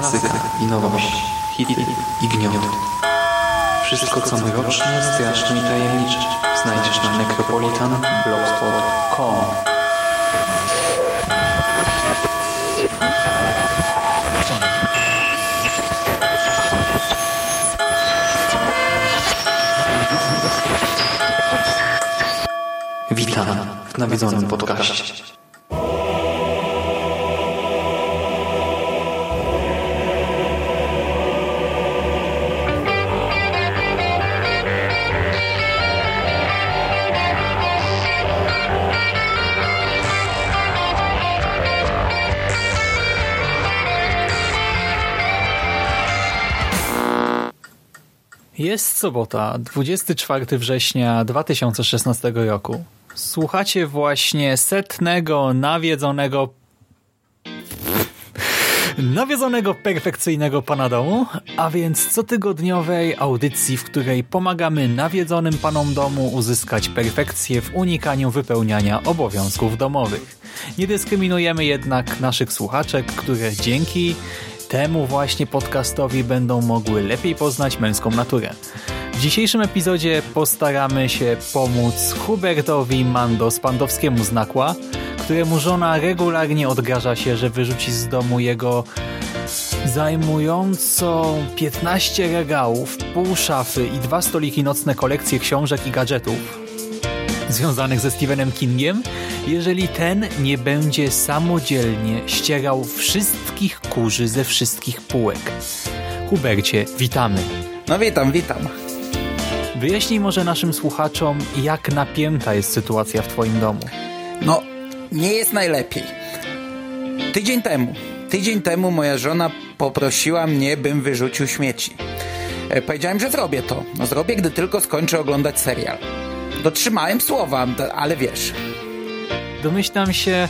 klasyka i nowość, hity i gniot. Wszystko co mroczne, straszne i tajemnicze znajdziesz na necropolitanblogspot.com Witam w nawiedzonym podcaście. Sobota, 24 września 2016 roku. Słuchacie właśnie setnego nawiedzonego nawiedzonego perfekcyjnego pana domu, a więc cotygodniowej audycji, w której pomagamy nawiedzonym panom domu uzyskać perfekcję w unikaniu wypełniania obowiązków domowych. Nie dyskryminujemy jednak naszych słuchaczek, które dzięki temu właśnie podcastowi będą mogły lepiej poznać męską naturę. W dzisiejszym epizodzie postaramy się pomóc Hubertowi Mando Spandowskiemu z Nakła, któremu żona regularnie odgraża się, że wyrzuci z domu jego zajmującą 15 regałów, pół szafy i dwa stoliki nocne kolekcje książek i gadżetów związanych ze Stephenem Kingiem, jeżeli ten nie będzie samodzielnie ścierał wszystkich kurzy ze wszystkich półek. Hubercie, witamy. No witam, witam. Wyjaśnij może naszym słuchaczom, jak napięta jest sytuacja w twoim domu. No, nie jest najlepiej. Tydzień temu, tydzień temu moja żona poprosiła mnie, bym wyrzucił śmieci. E, Powiedziałem, że zrobię to. No zrobię, gdy tylko skończę oglądać serial. Dotrzymałem słowa, ale wiesz. Domyślam się,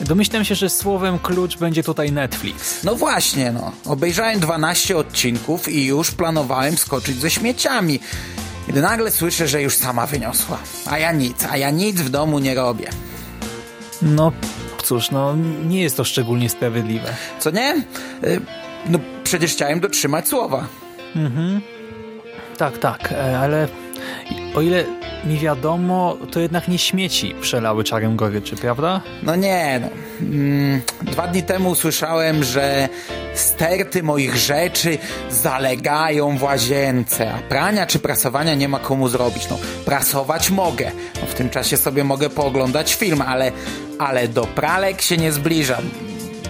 domyślam się, że słowem klucz będzie tutaj Netflix. No właśnie, no. Obejrzałem 12 odcinków i już planowałem skoczyć ze śmieciami. Gdy nagle słyszę, że już sama wyniosła. A ja nic, a ja nic w domu nie robię. No cóż, no nie jest to szczególnie sprawiedliwe. Co nie? Y, No przecież chciałem dotrzymać słowa. Tak, tak, e, ale o ile mi wiadomo, to jednak nie śmieci przelały czarem goryczy, prawda? No nie, no. Mm, Dwa dni temu usłyszałem, że sterty moich rzeczy zalegają w łazience, a prania czy prasowania nie ma komu zrobić. No, prasować mogę. No, w tym czasie sobie mogę pooglądać film, ale, ale do pralek się nie zbliżam.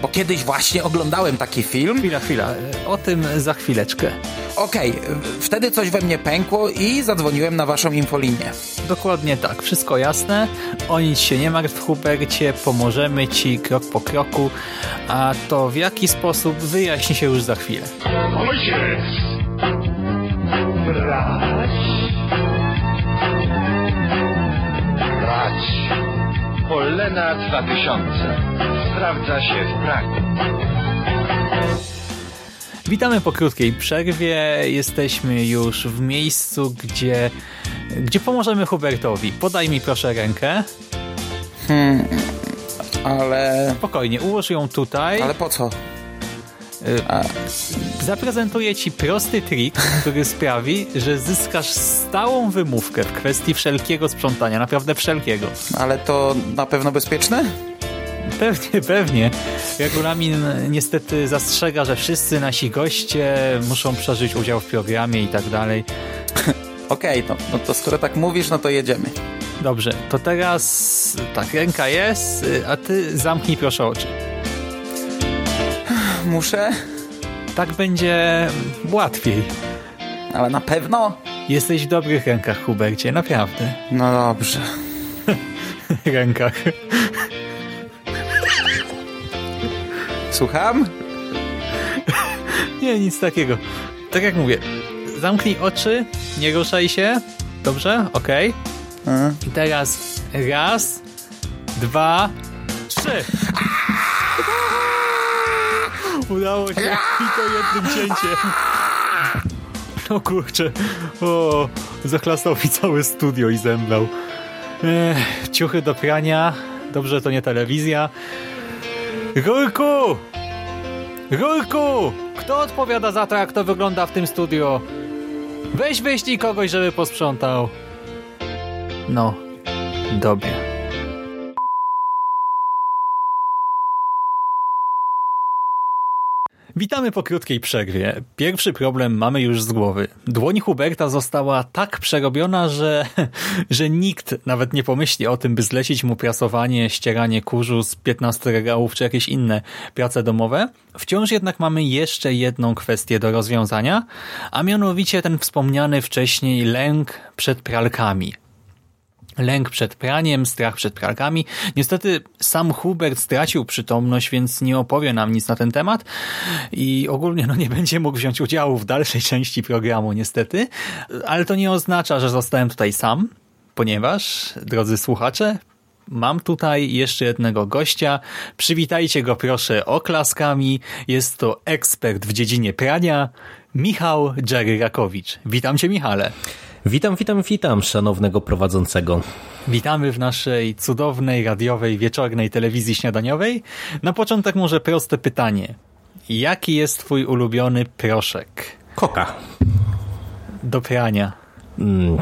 Bo kiedyś właśnie oglądałem taki film. Chwila, chwila, o tym za chwileczkę. Okej, wtedy coś we mnie pękło i zadzwoniłem na waszą infolinię. Dokładnie tak, wszystko jasne, o nic się nie martw Hubercie, pomożemy Ci krok po kroku, a to w jaki sposób wyjaśni się już za chwilę. Ojciec! Brać! Brać! Polena 2000. Sprawdza się w Pragu. Witamy po krótkiej przerwie, jesteśmy już w miejscu, gdzie, gdzie pomożemy Hubertowi. Podaj mi proszę rękę, Ale... spokojnie, ułóż ją tutaj. Ale po co? Zaprezentuję Ci prosty trik, który sprawi, że zyskasz stałą wymówkę w kwestii wszelkiego sprzątania, naprawdę wszelkiego. Ale to na pewno bezpieczne? Pewnie, pewnie. Regulamin niestety zastrzega, że wszyscy nasi goście muszą przeżyć udział w programie i tak dalej. Okej, no, no to skoro tak mówisz, no to jedziemy. Dobrze, to teraz tak, ręka jest, a Ty zamknij proszę oczy. Muszę? Tak będzie łatwiej. Ale na pewno? Jesteś w dobrych rękach, Hubercie, naprawdę. No dobrze. rękach. Słucham? Nie, nic takiego. Tak jak mówię, zamknij oczy, nie ruszaj się. Dobrze? Okej. Mhm. I teraz raz, dwa, trzy. Udało się i to jednym cięciem. No kurczę, o, zachlastał mi całe studio i zemdlał. Ech, ciuchy do prania, dobrze to nie telewizja. Rurku! Rurku! Kto odpowiada za to, jak to wygląda w tym studio? Weź wyślij kogoś, żeby posprzątał. No, dobrze. Witamy po krótkiej przerwie. Pierwszy problem mamy już z głowy. Dłoń Huberta została tak przerobiona, że, że nikt nawet nie pomyśli o tym, by zlecić mu prasowanie, ścieranie kurzu z 15 regałów czy jakieś inne prace domowe. Wciąż jednak mamy jeszcze jedną kwestię do rozwiązania, a mianowicie ten wspomniany wcześniej lęk przed pralkami. Lęk przed praniem, strach przed pralkami. Niestety sam Hubert stracił przytomność, więc nie opowie nam nic na ten temat i ogólnie no, nie będzie mógł wziąć udziału w dalszej części programu niestety, ale to nie oznacza, że zostałem tutaj sam, ponieważ, drodzy słuchacze, Mam tutaj jeszcze jednego gościa. Przywitajcie go proszę oklaskami. Jest to ekspert w dziedzinie prania, Michał Jerry Rakowicz. Witam cię, Michale. Witam, witam, witam szanownego prowadzącego. Witamy w naszej cudownej, radiowej, wieczornej telewizji śniadaniowej. Na początek może proste pytanie. Jaki jest twój ulubiony proszek? Koka. Do prania. Hmm,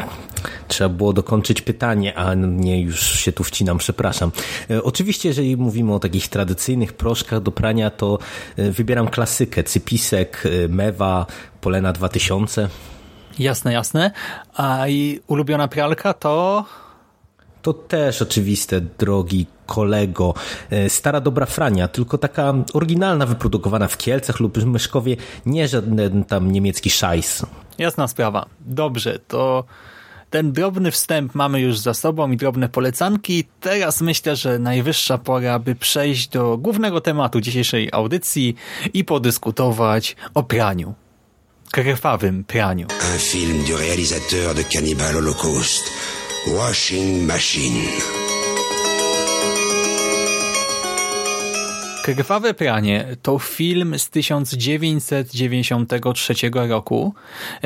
trzeba było dokończyć pytanie, a nie już się tu wcinam, przepraszam. E, oczywiście, jeżeli mówimy o takich tradycyjnych proszkach do prania, to e, wybieram klasykę, cypisek, e, mewa, polena 2000. Jasne, jasne. A i ulubiona pralka to... To też oczywiste, drogi kolego. E, stara dobra Frania, tylko taka oryginalna, wyprodukowana w Kielcach lub Myszkowie, nie żaden tam niemiecki szajs. Jasna sprawa. Dobrze, to ten drobny wstęp mamy już za sobą i drobne polecanki. Teraz myślę, że najwyższa pora, by przejść do głównego tematu dzisiejszej audycji i podyskutować o praniu krwawym praniu. Un film du réalisateur de Cannibal Holocaust, Washing Machine. Krwawe pranie to film z 1993 roku.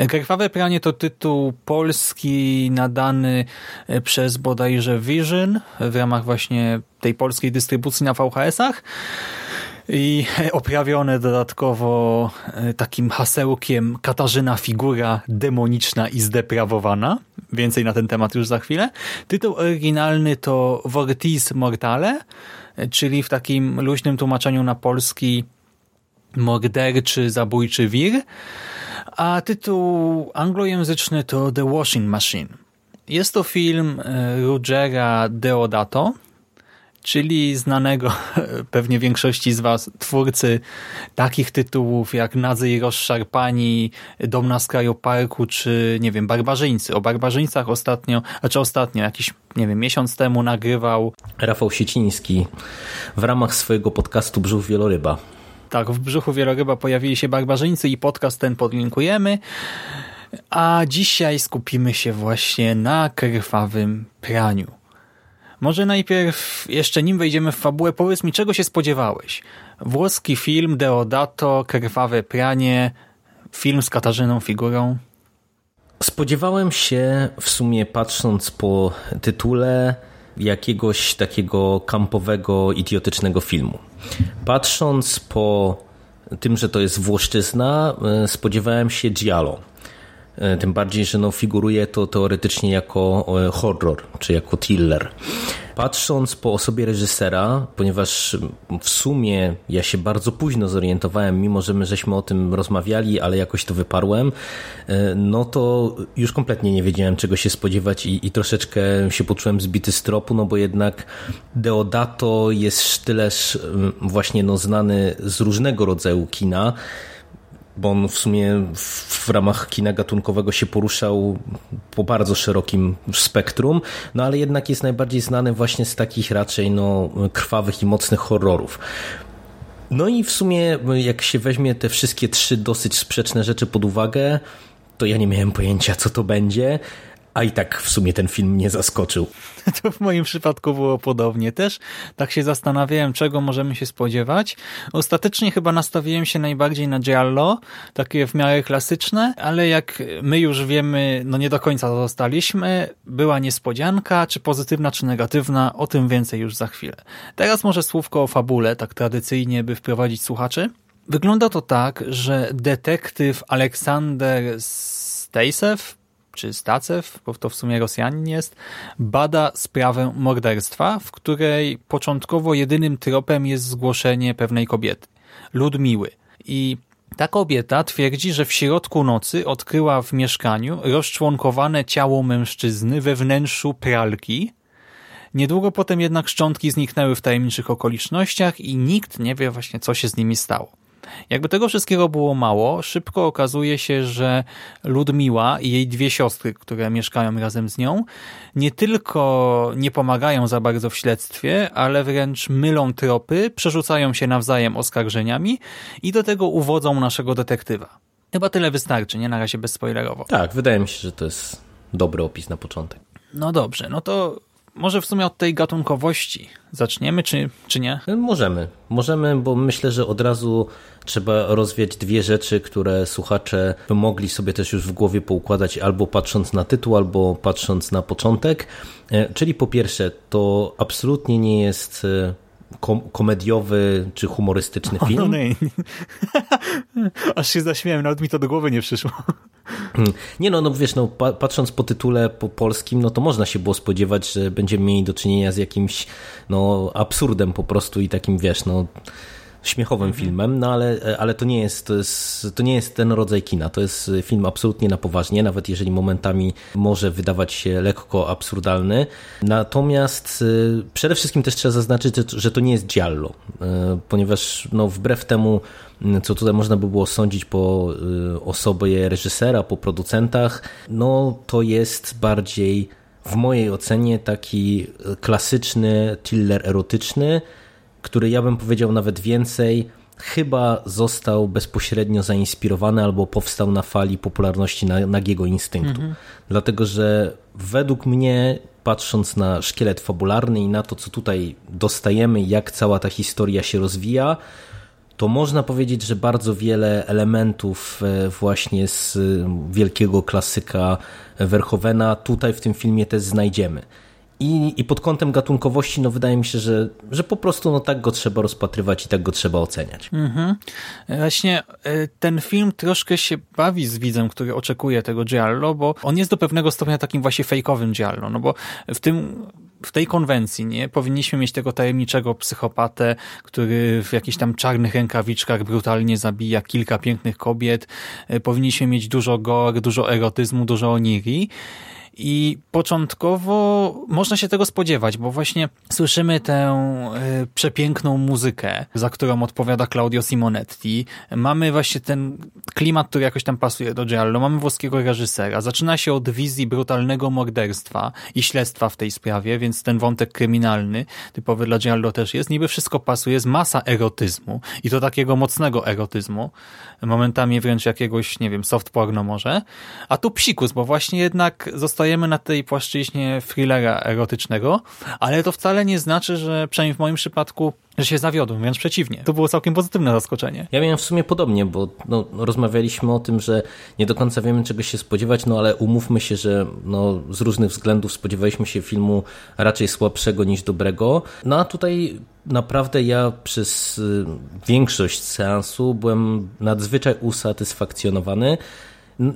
Krwawe pranie to tytuł polski nadany przez bodajże Vision w ramach właśnie tej polskiej dystrybucji na VHS-ach i oprawione dodatkowo e, takim hasełkiem Katarzyna figura demoniczna i zdeprawowana. Więcej na ten temat już za chwilę. Tytuł oryginalny to Vortis Mortale, e, czyli w takim luźnym tłumaczeniu na polski morderczy, zabójczy wir, a tytuł anglojęzyczny to The Washing Machine. Jest to film e, Rogera Deodato, czyli znanego pewnie większości z Was twórcy takich tytułów jak Nadzy i rozszarpani, Dom na skraju parku, czy nie wiem, Barbarzyńcy. O Barbarzyńcach ostatnio, znaczy ostatnio, jakiś, nie wiem, miesiąc temu nagrywał Rafał Sieciński w ramach swojego podcastu Brzuch Wieloryba. Tak, w Brzuchu Wieloryba pojawili się Barbarzyńcy i podcast ten podlinkujemy. A dzisiaj skupimy się właśnie na krwawym praniu. Może najpierw, jeszcze nim wejdziemy w fabułę, powiedz mi, czego się spodziewałeś? Włoski film Deodato, Krwawe pranie, film z Katarzyną figurą? Spodziewałem się w sumie patrząc po tytule jakiegoś takiego kampowego, idiotycznego filmu. Patrząc po tym, że to jest Włoszczyzna, e, spodziewałem się Giallo tym bardziej, że no, figuruje to teoretycznie jako e, horror, czy jako thriller. Patrząc po osobie reżysera, ponieważ w sumie ja się bardzo późno zorientowałem, mimo że my żeśmy o tym rozmawiali, ale jakoś to wyparłem, e, no to już kompletnie nie wiedziałem czego się spodziewać i, i troszeczkę się poczułem zbity z tropu, no bo jednak Deodato jest sztyleż właśnie no, znany z różnego rodzaju kina, bo on w sumie w ramach kina gatunkowego się poruszał po bardzo szerokim spektrum, no ale jednak jest najbardziej znany właśnie z takich raczej no, krwawych i mocnych horrorów. No i w sumie jak się weźmie te wszystkie trzy dosyć sprzeczne rzeczy pod uwagę, to ja nie miałem pojęcia co to będzie, a i tak w sumie ten film mnie zaskoczył. To w moim przypadku było podobnie też. Tak się zastanawiałem, czego możemy się spodziewać. Ostatecznie chyba nastawiłem się najbardziej na Giallo, takie w miarę klasyczne, ale jak my już wiemy, no nie do końca zostaliśmy. Była niespodzianka, czy pozytywna, czy negatywna, o tym więcej już za chwilę. Teraz może słówko o fabule, tak tradycyjnie, by wprowadzić słuchaczy. Wygląda to tak, że detektyw Aleksander Stejsew, czy Stacew, bo to w sumie Rosjanin jest, bada sprawę morderstwa, w której początkowo jedynym tropem jest zgłoszenie pewnej kobiety, Ludmiły. I ta kobieta twierdzi, że w środku nocy odkryła w mieszkaniu rozczłonkowane ciało mężczyzny we wnętrzu pralki. Niedługo potem jednak szczątki zniknęły w tajemniczych okolicznościach i nikt nie wie właśnie, co się z nimi stało. Jakby tego wszystkiego było mało, szybko okazuje się, że Ludmiła i jej dwie siostry, które mieszkają razem z nią, nie tylko nie pomagają za bardzo w śledztwie, ale wręcz mylą tropy, przerzucają się nawzajem oskarżeniami i do tego uwodzą naszego detektywa. Chyba tyle wystarczy, nie? Na razie bezspoilerowo. Tak, wydaje mi się, że to jest dobry opis na początek. No dobrze, no to może w sumie od tej gatunkowości zaczniemy, czy, czy nie? Możemy. Możemy, bo myślę, że od razu trzeba rozwiać dwie rzeczy, które słuchacze mogli sobie też już w głowie poukładać albo patrząc na tytuł, albo patrząc na początek. E, czyli po pierwsze, to absolutnie nie jest e, kom komediowy czy humorystyczny film. O, no nie. Aż się zaśmiałem, nawet mi to do głowy nie przyszło. Nie no, no wiesz, no, patrząc po tytule po polskim, no to można się było spodziewać, że będziemy mieli do czynienia z jakimś no, absurdem po prostu i takim, wiesz, no śmiechowym mhm. filmem, no ale, ale to, nie jest, to, jest, to nie jest ten rodzaj kina. To jest film absolutnie na poważnie, nawet jeżeli momentami może wydawać się lekko absurdalny. Natomiast y, przede wszystkim też trzeba zaznaczyć, że to nie jest giallo, y, ponieważ no, wbrew temu, co tutaj można by było sądzić po osobie reżysera, po producentach, no to jest bardziej w mojej ocenie taki klasyczny thriller erotyczny, który ja bym powiedział nawet więcej, chyba został bezpośrednio zainspirowany albo powstał na fali popularności nagiego instynktu. Mhm. Dlatego, że według mnie, patrząc na szkielet fabularny i na to, co tutaj dostajemy, jak cała ta historia się rozwija, to można powiedzieć, że bardzo wiele elementów e, właśnie z wielkiego klasyka Verhovena tutaj w tym filmie też znajdziemy. I, I pod kątem gatunkowości, no wydaje mi się, że, że po prostu no tak go trzeba rozpatrywać i tak go trzeba oceniać. Mhm. Właśnie e, ten film troszkę się bawi z widzem, który oczekuje tego Giallo, bo on jest do pewnego stopnia takim właśnie fejkowym Giallo, no bo w tym w tej konwencji nie powinniśmy mieć tego tajemniczego psychopatę, który w jakichś tam czarnych rękawiczkach brutalnie zabija kilka pięknych kobiet. E, powinniśmy mieć dużo gore, dużo erotyzmu, dużo oniri. I początkowo można się tego spodziewać, bo właśnie słyszymy tę y, przepiękną muzykę, za którą odpowiada Claudio Simonetti. Mamy właśnie ten klimat, który jakoś tam pasuje do Giallo. Mamy włoskiego reżysera. Zaczyna się od wizji brutalnego morderstwa i śledztwa w tej sprawie, więc ten wątek kryminalny, typowy dla Giallo też jest. Niby wszystko pasuje, jest masa erotyzmu i to takiego mocnego erotyzmu, momentami wręcz jakiegoś, nie wiem, soft porno może. A tu psikus, bo właśnie jednak zostaje zostajemy na tej płaszczyźnie thrillera erotycznego, ale to wcale nie znaczy, że przynajmniej w moim przypadku że się zawiodłem, wręcz przeciwnie. To było całkiem pozytywne zaskoczenie. Ja miałem w sumie podobnie, bo no, rozmawialiśmy o tym, że nie do końca wiemy czego się spodziewać, no ale umówmy się, że no, z różnych względów spodziewaliśmy się filmu raczej słabszego niż dobrego. No a tutaj naprawdę ja przez y, większość seansu byłem nadzwyczaj usatysfakcjonowany.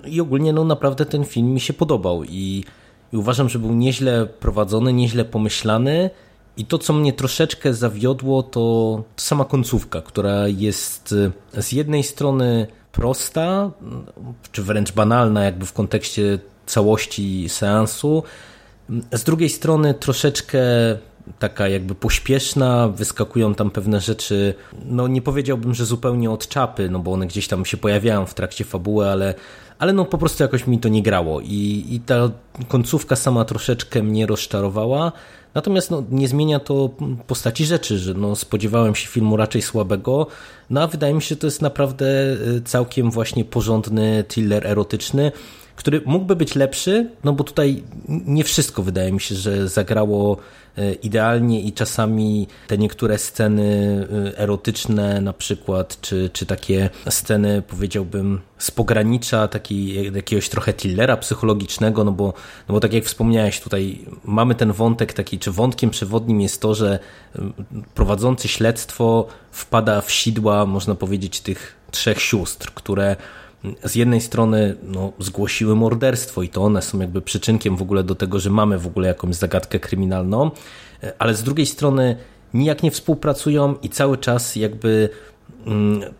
I ogólnie no naprawdę ten film mi się podobał i, i uważam, że był nieźle prowadzony, nieźle pomyślany. I to, co mnie troszeczkę zawiodło, to sama końcówka, która jest e, z jednej strony prosta, czy wręcz banalna, jakby w kontekście całości seansu, z drugiej strony troszeczkę taka jakby pośpieszna, wyskakują tam pewne rzeczy, no nie powiedziałbym, że zupełnie od czapy, no bo one gdzieś tam się pojawiają w trakcie fabuły, ale ale no po prostu jakoś mi to nie grało i, i ta końcówka sama troszeczkę mnie rozczarowała. Natomiast no, nie zmienia to postaci rzeczy, że no, spodziewałem się filmu raczej słabego, no a wydaje mi się, że to jest naprawdę y, całkiem właśnie porządny thriller erotyczny, który mógłby być lepszy, no bo tutaj nie wszystko wydaje mi się, że zagrało idealnie i czasami te niektóre sceny e, erotyczne na przykład, czy, czy takie sceny powiedziałbym z pogranicza takiej, jakiegoś trochę thrillera psychologicznego, no bo, no bo tak jak wspomniałeś tutaj mamy ten wątek taki, czy wątkiem przewodnim jest to, że e, prowadzący śledztwo wpada w sidła, można powiedzieć, tych trzech sióstr, które z jednej strony no, zgłosiły morderstwo i to one są jakby przyczynkiem w ogóle do tego, że mamy w ogóle jakąś zagadkę kryminalną, ale z drugiej strony nijak nie współpracują i cały czas jakby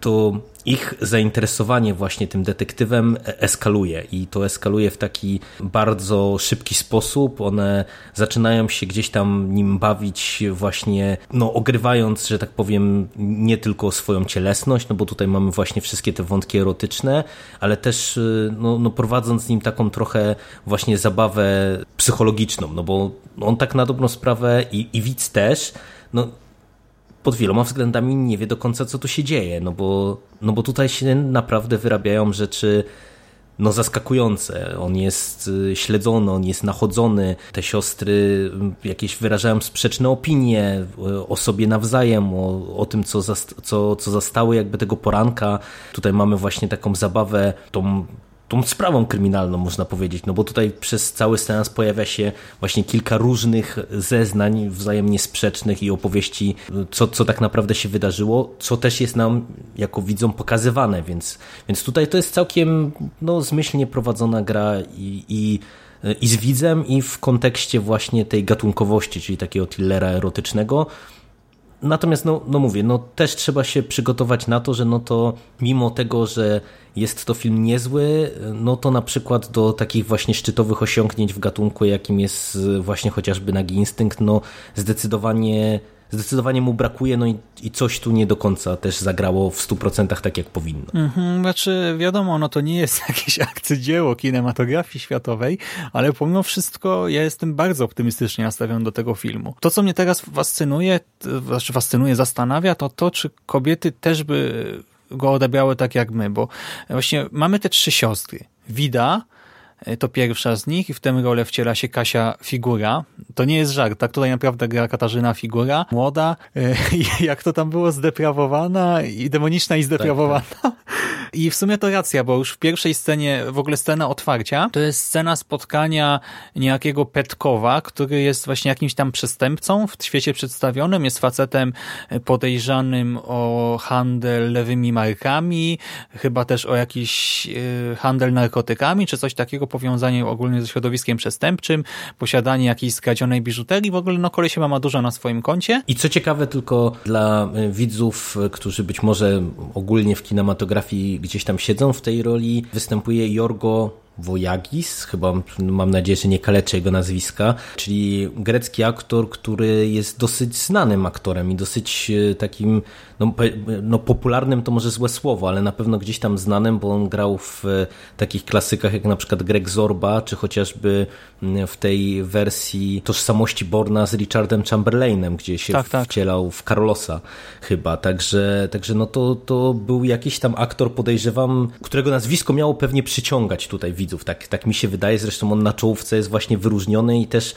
to ich zainteresowanie właśnie tym detektywem eskaluje i to eskaluje w taki bardzo szybki sposób. One zaczynają się gdzieś tam nim bawić właśnie, no ogrywając, że tak powiem, nie tylko swoją cielesność, no bo tutaj mamy właśnie wszystkie te wątki erotyczne, ale też y, no, no prowadząc z nim taką trochę właśnie zabawę psychologiczną, no bo on tak na dobrą sprawę i, i widz też, no pod wieloma względami nie wie do końca, co tu się dzieje, no bo, no bo tutaj się naprawdę wyrabiają rzeczy no zaskakujące. On jest y, śledzony, on jest nachodzony. Te siostry y, jakieś wyrażają sprzeczne opinie y, o sobie nawzajem, o, o tym, co, co, co zastały jakby tego poranka. Tutaj mamy właśnie taką zabawę, tą tą sprawą kryminalną, można powiedzieć, no bo tutaj przez cały seans pojawia się właśnie kilka różnych zeznań wzajemnie sprzecznych i opowieści, co, co tak naprawdę się wydarzyło, co też jest nam jako widzom pokazywane, więc, więc tutaj to jest całkiem no, zmyślnie prowadzona gra i, i i z widzem, i w kontekście właśnie tej gatunkowości, czyli takiego thrillera erotycznego, Natomiast, no, no mówię, no też trzeba się przygotować na to, że no to mimo tego, że jest to film niezły, no to na przykład do takich właśnie szczytowych osiągnięć w gatunku, jakim jest właśnie chociażby Nagi Instynkt, no zdecydowanie zdecydowanie mu brakuje, no i, i coś tu nie do końca też zagrało w 100% tak jak powinno. Mhm, znaczy wiadomo, no to nie jest jakieś arcydzieło kinematografii światowej, ale pomimo wszystko ja jestem bardzo optymistycznie nastawiony do tego filmu. To, co mnie teraz fascynuje, znaczy fascynuje, zastanawia, to to, czy kobiety też by go odebrały tak jak my, bo właśnie mamy te trzy siostry. Wida, to pierwsza z nich i w tę rolę wciela się Kasia Figura. To nie jest żart, tak? Tutaj naprawdę gra Katarzyna Figura, młoda, e, jak to tam było, zdeprawowana i demoniczna i zdeprawowana. Tak, tak. I w sumie to racja, bo już w pierwszej scenie, w ogóle scena otwarcia, to jest scena spotkania niejakiego Petkowa, który jest właśnie jakimś tam przestępcą w świecie przedstawionym, jest facetem podejrzanym o handel lewymi markami, chyba też o jakiś e, handel narkotykami, czy coś takiego, powiązanie ogólnie ze środowiskiem przestępczym, posiadanie jakiejś skradzionej biżuterii, w ogóle no kolesie ma dużo na swoim koncie. I co ciekawe tylko dla e, widzów, e, którzy być może ogólnie w kinematografii gdzieś tam siedzą w tej roli, występuje Jorgo Wojagis, chyba mam nadzieję, że nie kaleczę jego nazwiska, czyli grecki aktor, który jest dosyć znanym aktorem i dosyć e, takim no, no, popularnym to może złe słowo, ale na pewno gdzieś tam znanym, bo on grał w e, takich klasykach jak na przykład Greg Zorba, czy chociażby w tej wersji Tożsamości Borna z Richardem Chamberlainem, gdzie się tak, tak. wcielał w Carlosa chyba, także, także no to, to był jakiś tam aktor, podejrzewam, którego nazwisko miało pewnie przyciągać tutaj widzów, tak, tak mi się wydaje, zresztą on na czołówce jest właśnie wyróżniony i też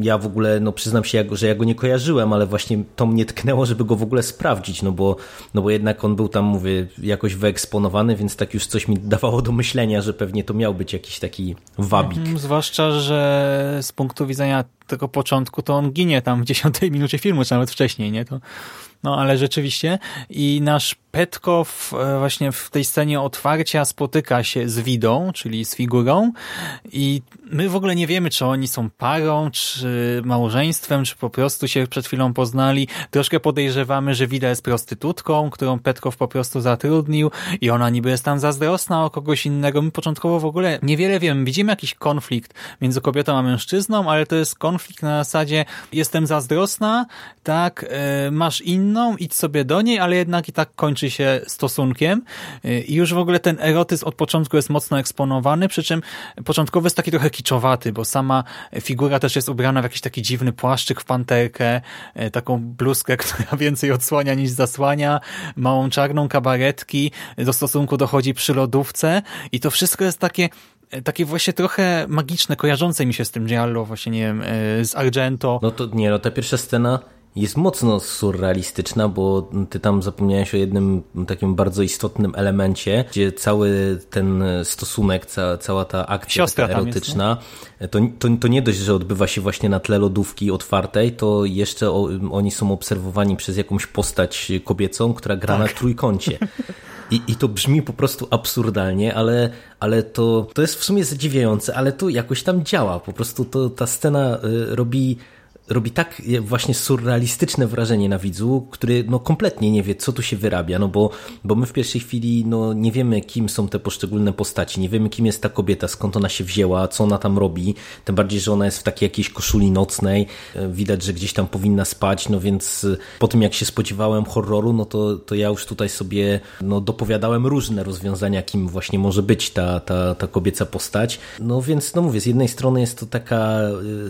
ja w ogóle, no przyznam się, że ja go nie kojarzyłem, ale właśnie to mnie tknęło, żeby go w ogóle sprawdzić, no bo, no bo jednak on był tam, mówię, jakoś wyeksponowany, więc tak już coś mi dawało do myślenia, że pewnie to miał być jakiś taki wabik. Mhm, zwłaszcza, że z punktu widzenia tego początku to on ginie tam w dziesiątej minucie filmu, czy nawet wcześniej, nie? To, no ale rzeczywiście i nasz Petkow e, właśnie w tej scenie otwarcia spotyka się z Widą, czyli z figurą i my w ogóle nie wiemy, czy oni są parą, czy małżeństwem, czy po prostu się przed chwilą poznali. Troszkę podejrzewamy, że Wida jest prostytutką, którą Petkow po prostu zatrudnił i ona niby jest tam zazdrosna o kogoś innego. My początkowo w ogóle niewiele wiemy. Widzimy jakiś konflikt między kobietą a mężczyzną, ale to jest konflikt na zasadzie jestem zazdrosna, tak, yy, masz inną, idź sobie do niej, ale jednak i tak kończy się stosunkiem i już w ogóle ten erotyzm od początku jest mocno eksponowany, przy czym początkowy jest taki trochę kiczowaty, bo sama figura też jest ubrana w jakiś taki dziwny płaszczyk w panterkę, e, taką bluzkę, która więcej odsłania niż zasłania, małą czarną kabaretki, do stosunku dochodzi przy lodówce i to wszystko jest takie e, takie właśnie trochę magiczne, kojarzące mi się z tym Giallo, właśnie nie wiem, z Argento. No to nie, no ta pierwsza scena jest mocno surrealistyczna, bo ty tam zapomniałeś o jednym takim bardzo istotnym elemencie, gdzie cały ten stosunek, ca, cała ta akcja tam erotyczna, jest, to, to, to nie dość, że odbywa się właśnie na tle lodówki otwartej, to jeszcze o, oni są obserwowani przez jakąś postać kobiecą, która gra Tak. na trójkącie. I, I to brzmi po prostu absurdalnie, ale, ale to, to jest w sumie zadziwiające, ale to jakoś tam działa. Po prostu to, ta scena y, robi robi tak właśnie surrealistyczne wrażenie na widzu, który no kompletnie nie wie, co tu się wyrabia, no bo, bo my w pierwszej chwili no nie wiemy, kim są te poszczególne postaci, nie wiemy, kim jest ta kobieta, skąd ona się wzięła, co ona tam robi, tym bardziej, że ona jest w takiej jakiejś koszuli nocnej, widać, że gdzieś tam powinna spać, no więc po tym, jak się spodziewałem horroru, no to, to ja już tutaj sobie no dopowiadałem różne rozwiązania, kim właśnie może być ta, ta, ta kobieca postać, no więc no mówię, z jednej strony jest to taka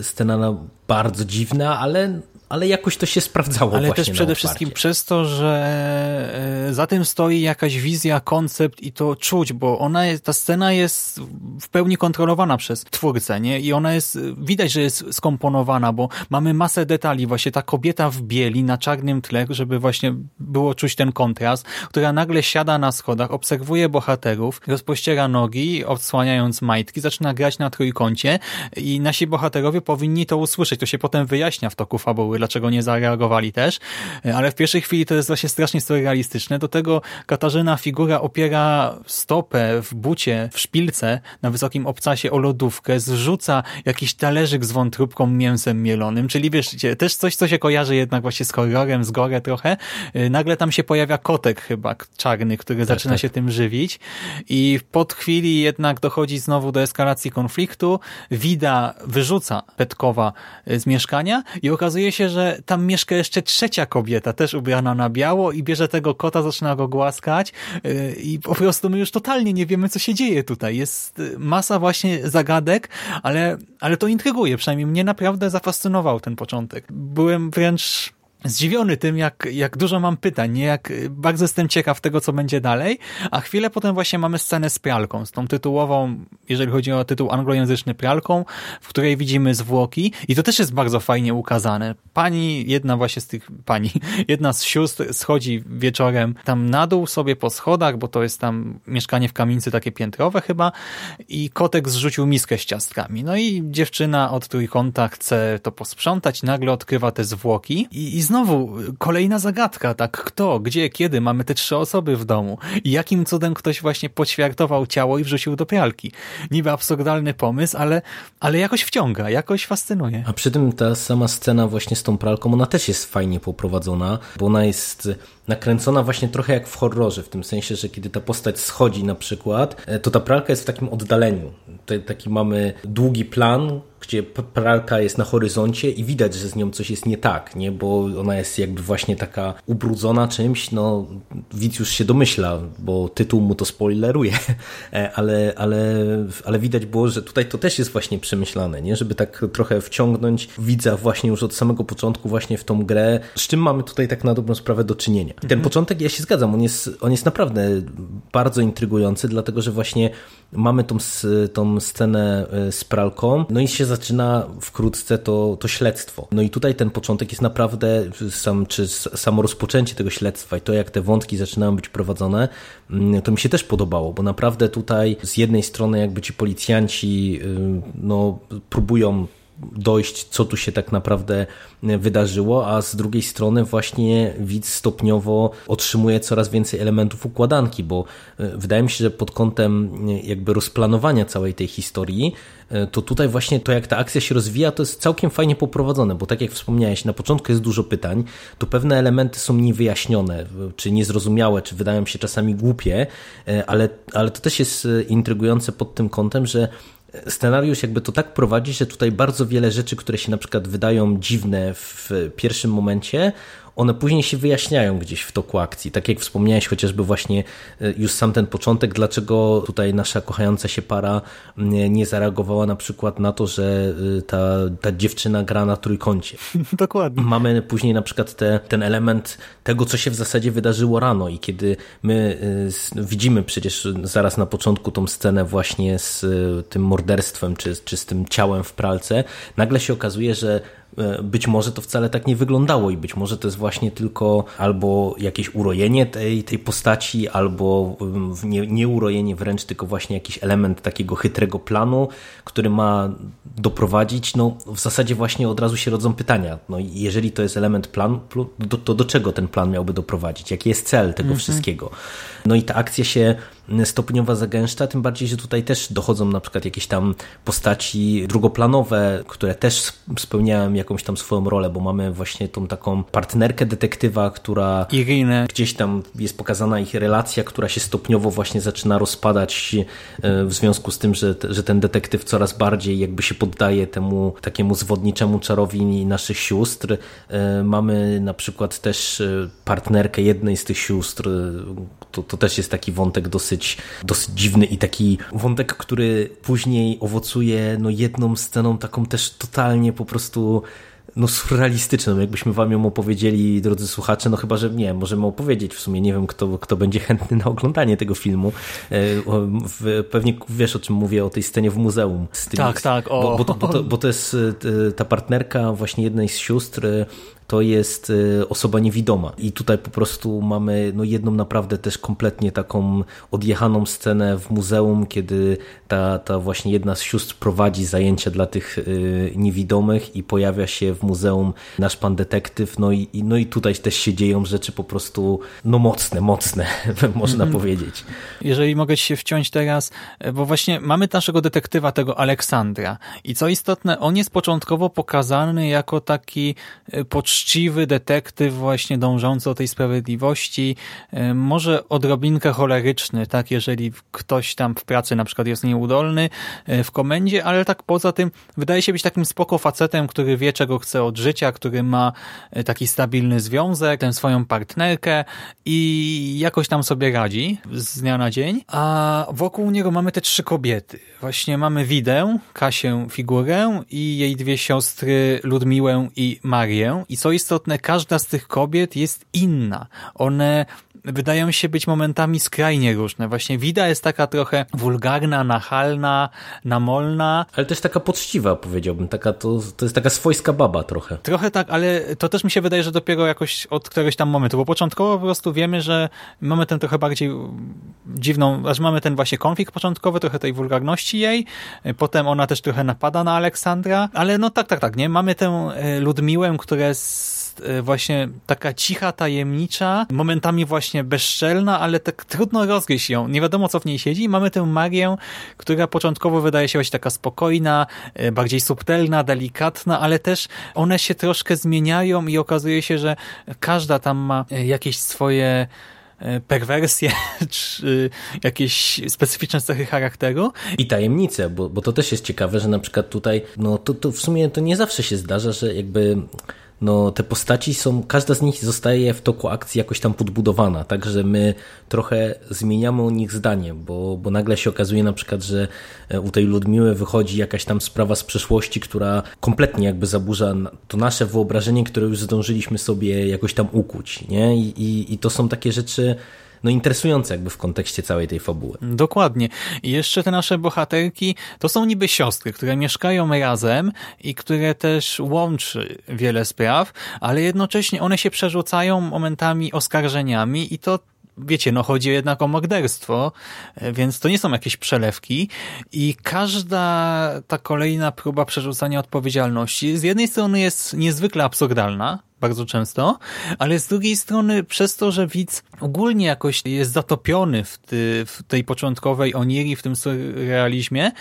scena na bardzo dziwna, ale, ale jakoś to się sprawdzało Ale też przede wszystkim przez to, że za tym stoi jakaś wizja, koncept i to czuć, bo ona jest, ta scena jest w pełni kontrolowana przez twórcę, nie? I ona jest, widać, że jest skomponowana, bo mamy masę detali, właśnie ta kobieta w bieli na czarnym tle, żeby właśnie było czuć ten kontrast, która nagle siada na schodach, obserwuje bohaterów, rozpościera nogi, odsłaniając majtki, zaczyna grać na trójkącie i nasi bohaterowie powinni to usłyszeć. To się potem wyjaśnia w toku fabuły, dlaczego nie zareagowali też, ale w pierwszej chwili to jest właśnie strasznie surrealistyczne. Do tego Katarzyna figura opiera stopę w bucie, w szpilce na wysokim obcasie o lodówkę, zrzuca jakiś talerzyk z wątróbką mięsem mielonym, czyli wiesz, też coś, co się kojarzy jednak właśnie z horrorem, z gore trochę. Nagle tam się pojawia kotek chyba czarny, który tak, zaczyna tak. się tym żywić i pod chwili jednak dochodzi znowu do eskalacji konfliktu. Wida wyrzuca Petkowa z mieszkania i okazuje się, że tam mieszka jeszcze trzecia kobieta, też ubrana na biało i bierze tego kota, zaczyna go głaskać i po prostu my już totalnie nie wiemy, co się dzieje tutaj. Jest masa właśnie zagadek, ale, ale to intryguje, przynajmniej mnie naprawdę zafascynował ten początek. Byłem wręcz zdziwiony tym, jak, jak dużo mam pytań, nie? Jak bardzo jestem ciekaw tego, co będzie dalej, a chwilę potem właśnie mamy scenę z pralką, z tą tytułową, jeżeli chodzi o tytuł anglojęzyczny pralką, w której widzimy zwłoki i to też jest bardzo fajnie ukazane. Pani, jedna właśnie z tych, pani, jedna z sióstr schodzi wieczorem tam na dół sobie po schodach, bo to jest tam mieszkanie w kamienicy takie piętrowe chyba i kotek zrzucił miskę z ciastkami. No i dziewczyna od trójkąta chce to posprzątać, nagle odkrywa te zwłoki i, i znowu kolejna zagadka, tak kto, gdzie, kiedy, mamy te trzy osoby w domu i jakim cudem ktoś właśnie poćwiartował ciało i wrzucił do pralki. Niby absurdalny pomysł, ale, ale jakoś wciąga, jakoś fascynuje. A przy tym ta sama scena właśnie z tą pralką, ona też jest fajnie poprowadzona, bo ona jest nakręcona właśnie trochę jak w horrorze, w tym sensie, że kiedy ta postać schodzi na przykład, to ta pralka jest w takim oddaleniu. Taki mamy długi plan, gdzie pralka jest na horyzoncie i widać, że z nią coś jest nie tak, nie? bo ona jest jakby właśnie taka ubrudzona czymś, no widz już się domyśla, bo tytuł mu to spoileruje, ale, ale, ale widać było, że tutaj to też jest właśnie przemyślane, nie? żeby tak trochę wciągnąć widza właśnie już od samego początku właśnie w tą grę, z czym mamy tutaj tak na dobrą sprawę do czynienia. Ten mhm. początek, ja się zgadzam, on jest, on jest naprawdę bardzo intrygujący, dlatego, że właśnie mamy tą, tą scenę z pralką, no i się zaczyna wkrótce to, to śledztwo. No i tutaj ten początek jest naprawdę, sam, czy samo rozpoczęcie tego śledztwa i to, jak te wątki zaczynają być prowadzone, to mi się też podobało, bo naprawdę tutaj z jednej strony jakby ci policjanci no, próbują dojść, co tu się tak naprawdę wydarzyło, a z drugiej strony właśnie widz stopniowo otrzymuje coraz więcej elementów układanki, bo wydaje mi się, że pod kątem jakby rozplanowania całej tej historii, to tutaj właśnie to, jak ta akcja się rozwija, to jest całkiem fajnie poprowadzone, bo tak jak wspomniałeś, na początku jest dużo pytań, to pewne elementy są niewyjaśnione, czy niezrozumiałe, czy wydają się czasami głupie, ale, ale to też jest intrygujące pod tym kątem, że scenariusz jakby to tak prowadzi, że tutaj bardzo wiele rzeczy, które się na przykład wydają dziwne w pierwszym momencie, one później się wyjaśniają gdzieś w toku akcji. Tak jak wspomniałeś, chociażby właśnie e, już sam ten początek, dlaczego tutaj nasza kochająca się para nie zareagowała na przykład na to, że e, ta, ta dziewczyna gra na trójkącie. Dokładnie. Mamy później na przykład te, ten element tego, co się w zasadzie wydarzyło rano i kiedy my e, widzimy przecież zaraz na początku tą scenę właśnie z tym morderstwem, czy, czy z tym ciałem w pralce, nagle się okazuje, że być może to wcale tak nie wyglądało i być może to jest właśnie tylko albo jakieś urojenie tej, tej postaci, albo nie, nie urojenie wręcz, tylko właśnie jakiś element takiego chytrego planu, który ma doprowadzić, no w zasadzie właśnie od razu się rodzą pytania. No jeżeli to jest element planu, to, to do czego ten plan miałby doprowadzić? Jaki jest cel tego mhm. wszystkiego? No i ta akcja się stopniowo zagęszcza, tym bardziej, że tutaj też dochodzą na przykład jakieś tam postaci drugoplanowe, które też spełniają jakąś tam swoją rolę, bo mamy właśnie tą taką partnerkę detektywa, która Irinę. gdzieś tam jest pokazana ich relacja, która się stopniowo właśnie zaczyna rozpadać e, w związku z tym, że, że ten detektyw coraz bardziej jakby się poddaje temu takiemu zwodniczemu czarowi naszych sióstr. E, mamy na przykład też partnerkę jednej z tych sióstr, to, to też jest taki wątek dosyć, dosyć dziwny i taki wątek, który później owocuje no jedną sceną taką też totalnie po prostu no surrealistyczną, jakbyśmy wam ją opowiedzieli, drodzy słuchacze, no chyba, że nie, możemy opowiedzieć w sumie, nie wiem kto, kto będzie chętny na oglądanie tego filmu. E, pewnie wiesz o czym mówię, o tej scenie w muzeum. Tymi, tak, tak. O. Bo, bo, bo, to, bo to jest e, ta partnerka właśnie jednej z sióstr, to jest y, osoba niewidoma. I tutaj po prostu mamy no, jedną naprawdę też kompletnie taką odjechaną scenę w muzeum, kiedy ta, ta właśnie jedna z sióstr prowadzi zajęcia dla tych y, niewidomych i pojawia się w muzeum nasz pan detektyw. No i, no i tutaj też się dzieją rzeczy po prostu no mocne, mocne, można mm. powiedzieć. Jeżeli mogę się wciąć teraz, bo właśnie mamy naszego detektywa, tego Aleksandra. I co istotne, on jest początkowo pokazany jako taki y, poczciwy detektyw właśnie dążący do tej sprawiedliwości, e, może odrobinkę choleryczny, tak, jeżeli ktoś tam w pracy na przykład jest nieudolny e, w komendzie, ale tak poza tym wydaje się być takim spoko facetem, który wie czego chce od życia, który ma e, taki stabilny związek, tę swoją partnerkę i jakoś tam sobie radzi z dnia na dzień, a wokół niego mamy te trzy kobiety. Właśnie mamy Widę, Kasię figurę i jej dwie siostry Ludmiłę i Marię i co istotne, każda z tych kobiet jest inna. One wydają się być momentami skrajnie różne. Właśnie Wida jest taka trochę wulgarna, nachalna, namolna. Ale też taka poczciwa, powiedziałbym. Taka, to, to jest taka swojska baba trochę. Trochę tak, ale to też mi się wydaje, że dopiero jakoś od któregoś tam momentu, bo początkowo po prostu wiemy, że mamy ten trochę bardziej dziwną, aż mamy ten właśnie konflikt początkowy, trochę tej wulgarności jej, potem ona też trochę napada na Aleksandra, ale no tak, tak, tak, nie? Mamy tę e, Ludmiłę, która jest E, właśnie taka cicha, tajemnicza, momentami właśnie bezczelna, ale tak trudno rozgryźć ją. Nie wiadomo, co w niej siedzi. Mamy tę magię, która początkowo wydaje się być taka spokojna, e, bardziej subtelna, delikatna, ale też one się troszkę zmieniają i okazuje się, że każda tam ma e, jakieś swoje perwersje, czy jakieś specyficzne cechy charakteru. I tajemnice, bo, bo to też jest ciekawe, że na przykład tutaj, no to, to w sumie to nie zawsze się zdarza, że jakby no te postaci są, każda z nich zostaje w toku akcji jakoś tam podbudowana, także my trochę zmieniamy o nich zdanie, bo, bo nagle się okazuje na przykład, że e, u tej Ludmiły wychodzi jakaś tam sprawa z przeszłości, która kompletnie jakby zaburza to nasze wyobrażenie, które już zdążyliśmy sobie jakoś tam ukuć, nie? I, i, i to są takie rzeczy, no interesujące jakby w kontekście całej tej fabuły. Dokładnie. I jeszcze te nasze bohaterki to są niby siostry, które mieszkają razem i które też łączy wiele spraw, ale jednocześnie one się przerzucają momentami oskarżeniami i to wiecie, no chodzi jednak o morderstwo, więc to nie są jakieś przelewki i każda ta kolejna próba przerzucania odpowiedzialności z jednej strony jest niezwykle absurdalna, bardzo często, ale z drugiej strony przez to, że widz ogólnie jakoś jest zatopiony w, ty, w tej początkowej onirii, w tym surrealizmie,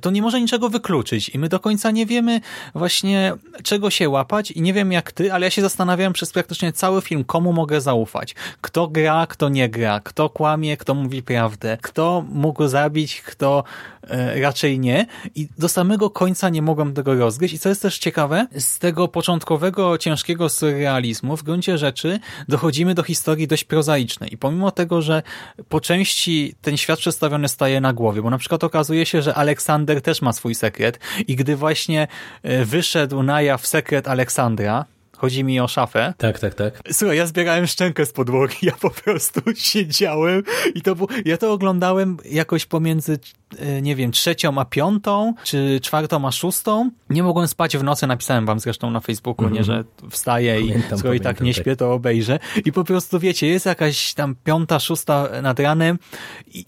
to nie może niczego wykluczyć. I my do końca nie wiemy właśnie czego się łapać i nie wiem jak ty, ale ja się zastanawiałem przez praktycznie cały film, komu mogę zaufać. Kto gra, kto nie gra, kto kłamie, kto mówi prawdę, kto mógł zabić, kto e, raczej nie. I do samego końca nie mogłem tego rozgryźć. I co jest też ciekawe, z tego początkowego ciężkiego surrealizmu, w gruncie rzeczy dochodzimy do historii dość prozaicznej. I pomimo tego, że po części ten świat przedstawiony staje na głowie, bo na przykład okazuje się, że Aleksander też ma swój sekret i gdy właśnie e, wyszedł na jaw sekret Aleksandra, Chodzi mi o szafę. Tak, tak, tak. Słuchaj, ja zbierałem szczękę z podłogi, ja po prostu siedziałem i to było, ja to oglądałem jakoś pomiędzy nie wiem, trzecią a piątą, czy czwartą a szóstą. Nie mogłem spać w nocy, napisałem wam zresztą na Facebooku, mm -hmm. nie, że wstaję pamiętam, i skoro i tak nie śpię, to obejrzę. I po prostu wiecie, jest jakaś tam piąta, szósta nad ranem,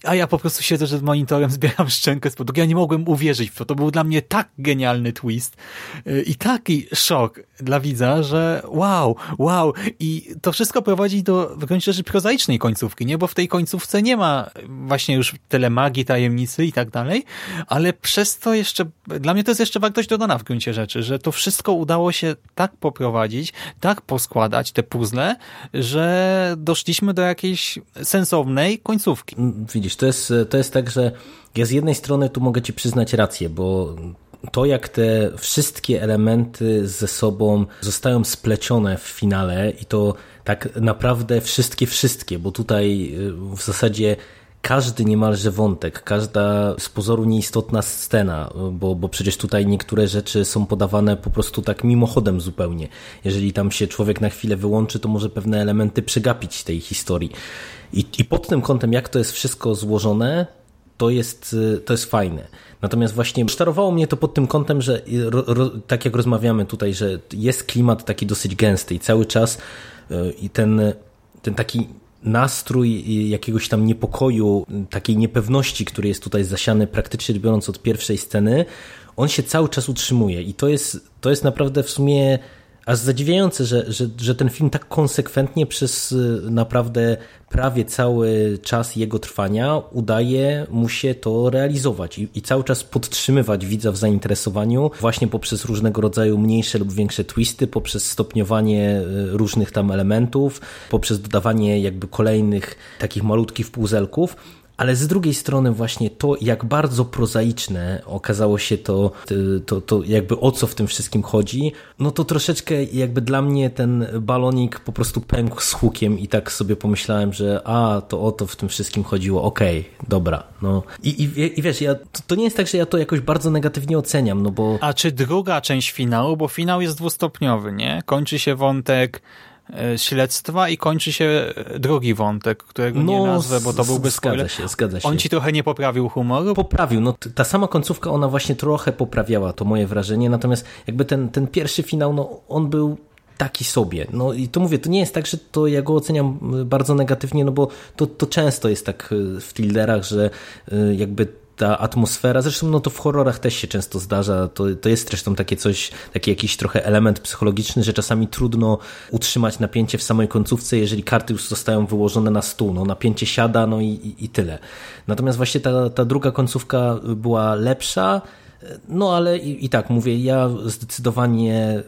a ja po prostu siedzę przed monitorem, zbieram szczękę z podłogi. Ja nie mogłem uwierzyć w to. To był dla mnie tak genialny twist e, i taki szok dla widza, że wow, wow. I to wszystko prowadzi do w gruncie rzeczy prozaicznej końcówki, nie? Bo w tej końcówce nie ma właśnie już tyle magii, tajemnicy i tak dalej, ale przez to jeszcze, dla mnie to jest jeszcze wartość dodana w gruncie rzeczy, że to wszystko udało się tak poprowadzić, tak poskładać te puzzle, że doszliśmy do jakiejś sensownej końcówki. Widzisz, to jest, to jest tak, że ja z jednej strony tu mogę ci przyznać rację, bo to, jak te wszystkie elementy ze sobą zostają splecione w finale i to tak naprawdę wszystkie, wszystkie, bo tutaj y, w zasadzie każdy niemalże wątek, każda z pozoru nieistotna scena, bo, bo przecież tutaj niektóre rzeczy są podawane po prostu tak mimochodem zupełnie. Jeżeli tam się człowiek na chwilę wyłączy, to może pewne elementy przegapić tej historii. I, i pod tym kątem, jak to jest wszystko złożone, to jest, to jest fajne. Natomiast właśnie sztarowało mnie to pod tym kątem, że ro, ro, tak jak rozmawiamy tutaj, że jest klimat taki dosyć gęsty i cały czas y, i ten, ten taki nastrój jakiegoś tam niepokoju, takiej niepewności, który jest tutaj zasiany praktycznie biorąc od pierwszej sceny, on się cały czas utrzymuje. I to jest, to jest naprawdę w sumie aż zadziwiające, że, że, że ten film tak konsekwentnie przez y, naprawdę prawie cały czas jego trwania udaje mu się to realizować i, i, cały czas podtrzymywać widza w zainteresowaniu właśnie poprzez różnego rodzaju mniejsze lub większe twisty, poprzez stopniowanie y, różnych tam elementów, poprzez dodawanie jakby kolejnych takich malutkich puzelków, ale z drugiej strony właśnie to, jak bardzo prozaiczne okazało się to, to, to jakby o co w tym wszystkim chodzi, no to troszeczkę jakby dla mnie ten balonik po prostu pękł z hukiem i tak sobie pomyślałem, że a, to o to w tym wszystkim chodziło, okej, okay, dobra, no. I, i, i wiesz, ja, to, to, nie jest tak, że ja to jakoś bardzo negatywnie oceniam, no bo... A czy druga część finału, bo finał jest dwustopniowy, nie? Kończy się wątek śledztwa i kończy się drugi wątek, którego no, nie nazwę, bo to byłby spoiler. Zgadza się, zgadza się. On ci trochę nie poprawił humoru? Poprawił. No, ta sama końcówka, ona właśnie trochę poprawiała, to moje wrażenie, natomiast jakby ten, ten pierwszy finał, no on był taki sobie. No i to mówię, to nie jest tak, że to ja go oceniam bardzo negatywnie, no bo to, to często jest tak w thrillerach, że y, jakby ta atmosfera, zresztą no to w horrorach też się często zdarza, to, to jest zresztą takie coś, taki jakiś trochę element psychologiczny, że czasami trudno utrzymać napięcie w samej końcówce, jeżeli karty już zostają wyłożone na stół, no napięcie siada, no i, i, i tyle. Natomiast właśnie ta, ta druga końcówka była lepsza, no ale i, i, tak, mówię, ja zdecydowanie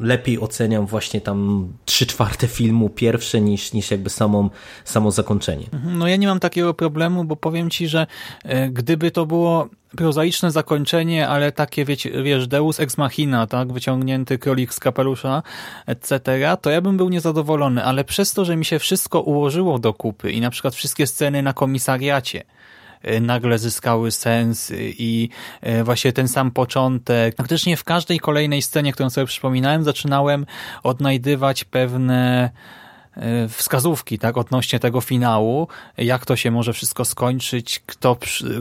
y, lepiej oceniam właśnie tam trzy czwarte filmu pierwsze niż, niż jakby samą, samo zakończenie. Mhm, no ja nie mam takiego problemu, bo powiem ci, że y, gdyby to było prozaiczne zakończenie, ale takie, wiecie, wiesz, deus ex machina, tak, wyciągnięty królik z kapelusza, etc., to ja bym był niezadowolony, ale przez to, że mi się wszystko ułożyło do kupy i na przykład wszystkie sceny na komisariacie, E, nagle zyskały sens i e, właśnie ten sam początek. Faktycznie w każdej kolejnej scenie, którą sobie przypominałem, zaczynałem odnajdywać pewne e, wskazówki tak, odnośnie tego finału, jak to się może wszystko skończyć, kto,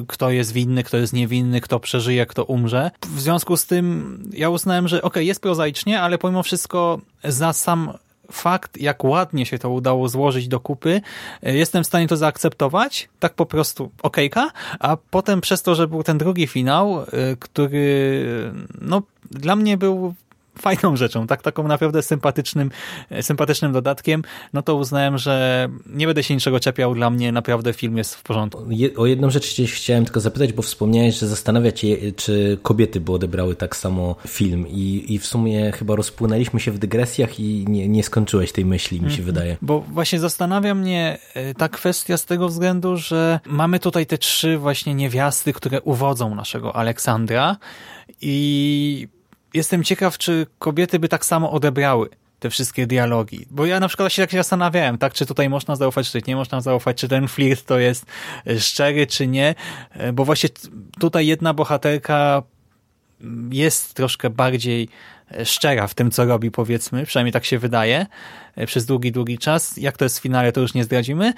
kto jest winny, kto jest niewinny, kto przeżyje, kto umrze. W związku z tym ja uznałem, że okay, jest prozaicznie, ale pomimo wszystko za sam fakt, jak ładnie się to udało złożyć do kupy, e, jestem w stanie to zaakceptować, tak po prostu okejka, a potem przez to, że był ten drugi finał, e, który no, dla mnie był fajną rzeczą, tak taką naprawdę sympatycznym, sympatycznym dodatkiem, no to uznałem, że nie będę się niczego czepiał, dla mnie naprawdę film jest w porządku. O jedną rzecz chciałem tylko zapytać, bo wspomniałeś, że zastanawia cię, czy kobiety by odebrały tak samo film i, i w sumie chyba rozpłynęliśmy się w dygresjach i nie, nie skończyłeś tej myśli, mi się mm, wydaje. Bo właśnie zastanawia mnie e, ta kwestia z tego względu, że mamy tutaj te trzy właśnie niewiasty, które uwodzą naszego Aleksandra i jestem ciekaw, czy kobiety by tak samo odebrały te wszystkie dialogi. Bo ja na przykład się tak się zastanawiałem, tak, czy tutaj można zaufać, czy nie można zaufać, czy ten flirt to jest szczery, czy nie, bo właśnie tutaj jedna bohaterka jest troszkę bardziej szczera w tym, co robi, powiedzmy, przynajmniej tak się wydaje, przez długi, długi czas. Jak to jest w finale, to już nie zdradzimy.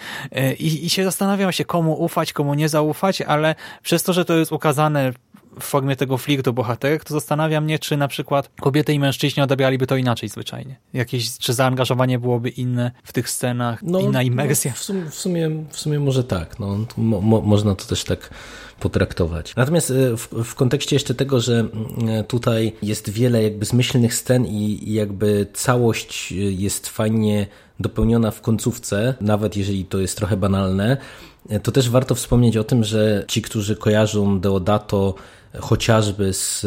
I, i się zastanawiam się, komu ufać, komu nie zaufać, ale przez to, że to jest ukazane w formie tego flirtu bohaterek, to zastanawia mnie, czy na przykład kobiety i mężczyźni odebraliby to inaczej zwyczajnie. Jakieś, czy zaangażowanie byłoby inne w tych scenach, no, inna imersja. No, w, sumie, w, sumie, w sumie może tak. No, mo, mo, można to też tak potraktować. Natomiast e, w, w, kontekście jeszcze tego, że mm, tutaj jest wiele jakby zmyślnych scen i, i jakby całość e, jest fajnie dopełniona w końcówce, nawet jeżeli to jest trochę banalne, e, to też warto wspomnieć o tym, że ci, którzy kojarzą Deodato chociażby z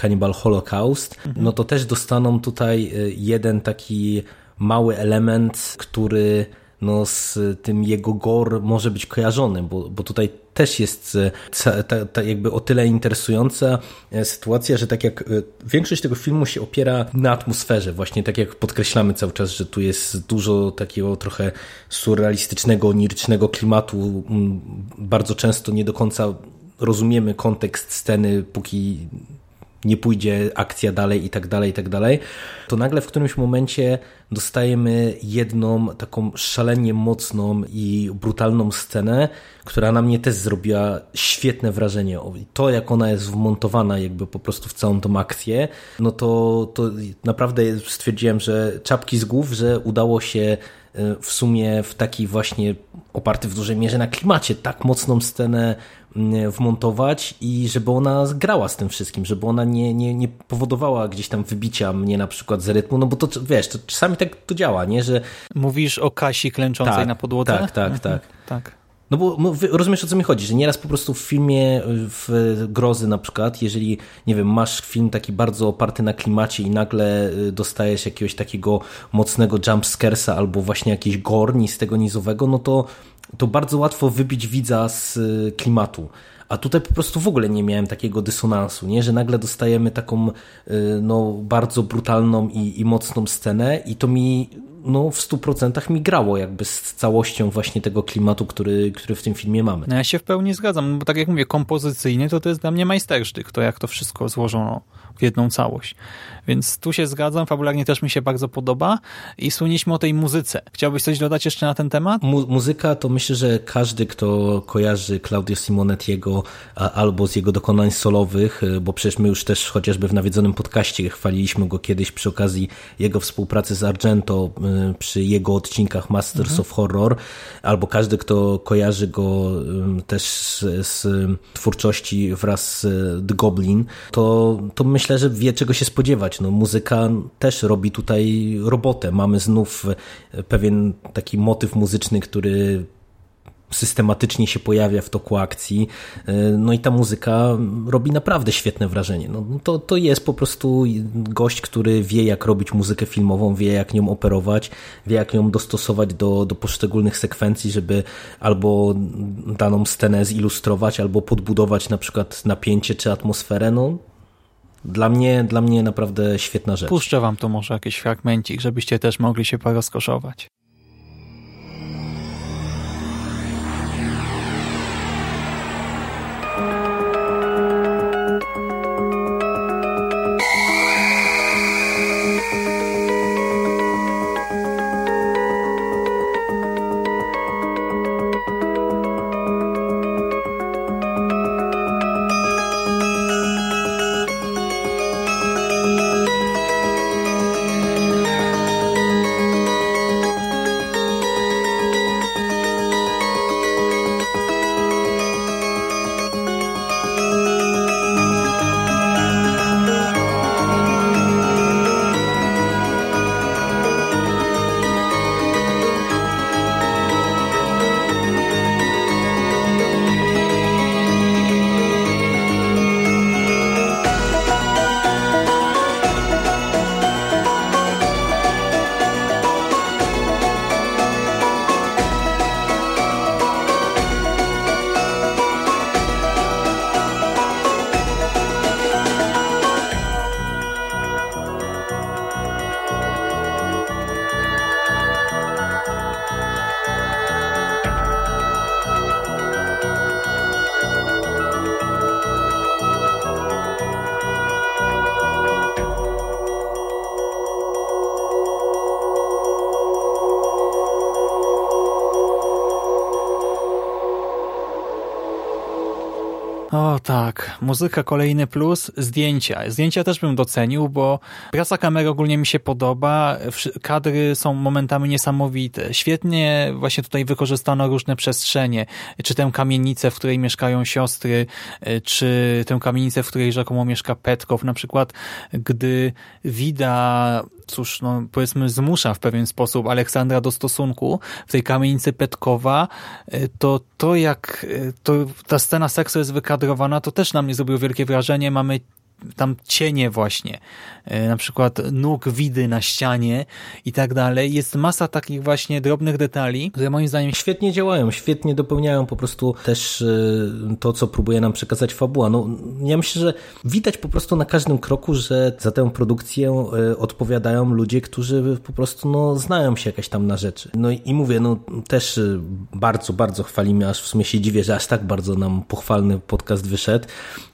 Cannibal Holocaust, mhm. no to też dostaną tutaj jeden taki mały element, który no, z tym jego gore może być kojarzony, bo, bo tutaj też jest e, ta, ta jakby o tyle interesująca e, sytuacja, że tak jak e, większość tego filmu się opiera na atmosferze, właśnie tak jak podkreślamy cały czas, że tu jest dużo takiego trochę surrealistycznego, onirycznego klimatu, bardzo często nie do końca rozumiemy kontekst sceny, póki nie pójdzie akcja dalej i tak dalej, i tak dalej, to nagle w którymś momencie dostajemy jedną taką szalenie mocną i brutalną scenę, która na mnie też zrobiła świetne wrażenie. To, jak ona jest wmontowana jakby po prostu w całą tą akcję, no to, to naprawdę stwierdziłem, że czapki z głów, że udało się e, w sumie w taki właśnie oparty w dużej mierze na klimacie tak mocną scenę wmontować i żeby ona grała z tym wszystkim, żeby ona nie, nie, nie powodowała gdzieś tam wybicia mnie na przykład z rytmu, no bo to wiesz, to czasami tak to działa, nie, że... Mówisz o Kasi klęczącej tak, na podłodze? Tak, tak, mhm, tak. tak. No bo rozumiesz o co mi chodzi, że nieraz po prostu w filmie w grozy na przykład, jeżeli nie wiem, masz film taki bardzo oparty na klimacie i nagle y, dostajesz jakiegoś takiego mocnego jumpscaresa albo właśnie jakieś gorni z tego nizowego, no to to bardzo łatwo wybić widza z y, klimatu. A tutaj po prostu w ogóle nie miałem takiego dysonansu, nie? że nagle dostajemy taką y, no, bardzo brutalną i, i mocną scenę i to mi no, w 100% mi grało jakby z całością właśnie tego klimatu, który, który w tym filmie mamy. No ja się w pełni zgadzam, bo tak jak mówię, kompozycyjnie to to jest dla mnie majstersztyk, to jak to wszystko złożono jedną całość. Więc tu się zgadzam, fabularnie też mi się bardzo podoba i słyniliśmy o tej muzyce. Chciałbyś coś dodać jeszcze na ten temat? Mu muzyka to myślę, że każdy, kto kojarzy Claudio Simonettiego albo z jego dokonań solowych, y, bo przecież my już też chociażby w nawiedzonym podcaście chwaliliśmy go kiedyś przy okazji jego współpracy z Argento y, przy jego odcinkach Masters mhm. of Horror, albo każdy, kto kojarzy go też z, z twórczości wraz z The Goblin, to, to myślę, że wie czego się spodziewać no, muzyka też robi tutaj robotę. Mamy znów e, pewien taki motyw muzyczny, który systematycznie się pojawia w toku akcji. E, no i ta muzyka robi naprawdę świetne wrażenie. No, to, to jest po prostu gość, który wie, jak robić muzykę filmową, wie, jak nią operować, wie, jak ją dostosować do, do poszczególnych sekwencji, żeby albo daną scenę zilustrować, albo podbudować na przykład napięcie czy atmosferę. No, dla mnie, dla mnie naprawdę świetna rzecz. Puszczę wam to może jakiś fragmencik, żebyście też mogli się porozkoszować. Tak, muzyka kolejny plus, zdjęcia. Zdjęcia też bym docenił, bo praca kamery ogólnie mi się podoba, kadry są momentami niesamowite. Świetnie właśnie tutaj wykorzystano różne przestrzenie, czy tę kamienicę, w której mieszkają siostry, czy tę kamienicę, w której rzekomo mieszka Petkow. Na przykład, gdy Wida, cóż, no powiedzmy zmusza w pewien sposób Aleksandra do stosunku w tej kamienicy Petkowa, to to jak to ta scena seksu jest wykadrowana, to też na mnie zrobiło wielkie wrażenie. Mamy tam cienie właśnie, e, na przykład nóg widy na ścianie i tak dalej. Jest masa takich właśnie drobnych detali, które moim zdaniem świetnie działają, świetnie dopełniają po prostu też e, to, co próbuje nam przekazać fabuła. No, ja myślę, że widać po prostu na każdym kroku, że za tę produkcję e, odpowiadają ludzie, którzy po prostu no, znają się jakieś tam na rzeczy. No i mówię, no też bardzo, bardzo chwalimy, aż w sumie się dziwię, że aż tak bardzo nam pochwalny podcast wyszedł.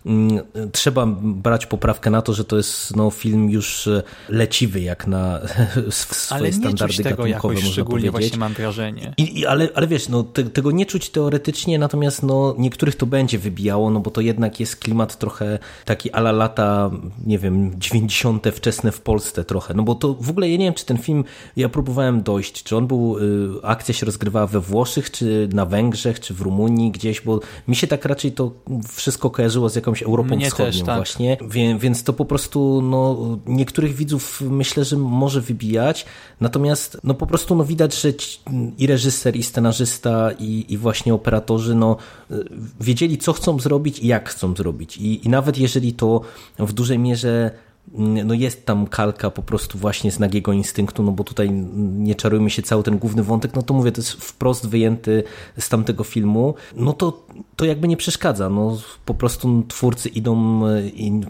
Mm, trzeba brać poprawkę na to, że to jest no, film już e, leciwy jak na swoje ale standardy nie tego gatunkowe, jakoś, można powiedzieć. właśnie mam wrażenie. I, i, ale, ale wiesz, no, te, tego nie czuć teoretycznie, natomiast no, niektórych to będzie wybijało, no bo to jednak jest klimat trochę taki ala lata, nie wiem, 90. wczesne w Polsce trochę, no bo to w ogóle ja nie wiem, czy ten film, ja próbowałem dojść, czy on był, y, akcja się rozgrywała we Włoszech, czy na Węgrzech, czy w Rumunii gdzieś, bo mi się tak raczej to wszystko kojarzyło z jakąś Europą Mnie Wschodnią też, tak. właśnie, więc to po prostu no, niektórych widzów myślę, że może wybijać, natomiast no po prostu no, widać, że i reżyser, i scenarzysta, i, i właśnie operatorzy no, wiedzieli, co chcą zrobić i jak chcą zrobić. I, I nawet jeżeli to w dużej mierze no jest tam kalka po prostu właśnie z nagiego instynktu, no bo tutaj nie czarujmy się cały ten główny wątek, no to mówię, to jest wprost wyjęty z tamtego filmu, no to, to jakby nie przeszkadza, no po prostu twórcy idą e,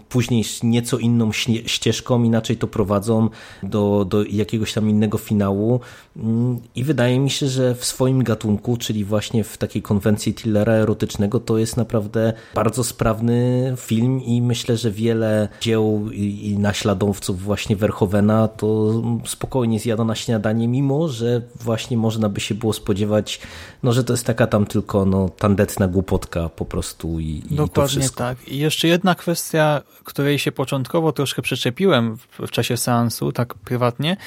później nieco inną ścieżką, inaczej to prowadzą do, do jakiegoś tam innego finału. Mm, i wydaje mi się, że w swoim gatunku, czyli właśnie w takiej konwencji thrillera erotycznego, to jest naprawdę bardzo sprawny film i myślę, że wiele dzieł i i naśladowców właśnie Verhovena, to spokojnie zjada na śniadanie, mimo że właśnie można by się było spodziewać, no, że to jest taka tam tylko no, tandetna głupotka po prostu i, i Dokładnie to wszystko. tak. I jeszcze jedna kwestia, której się początkowo troszkę przyczepiłem w, w czasie seansu, tak prywatnie,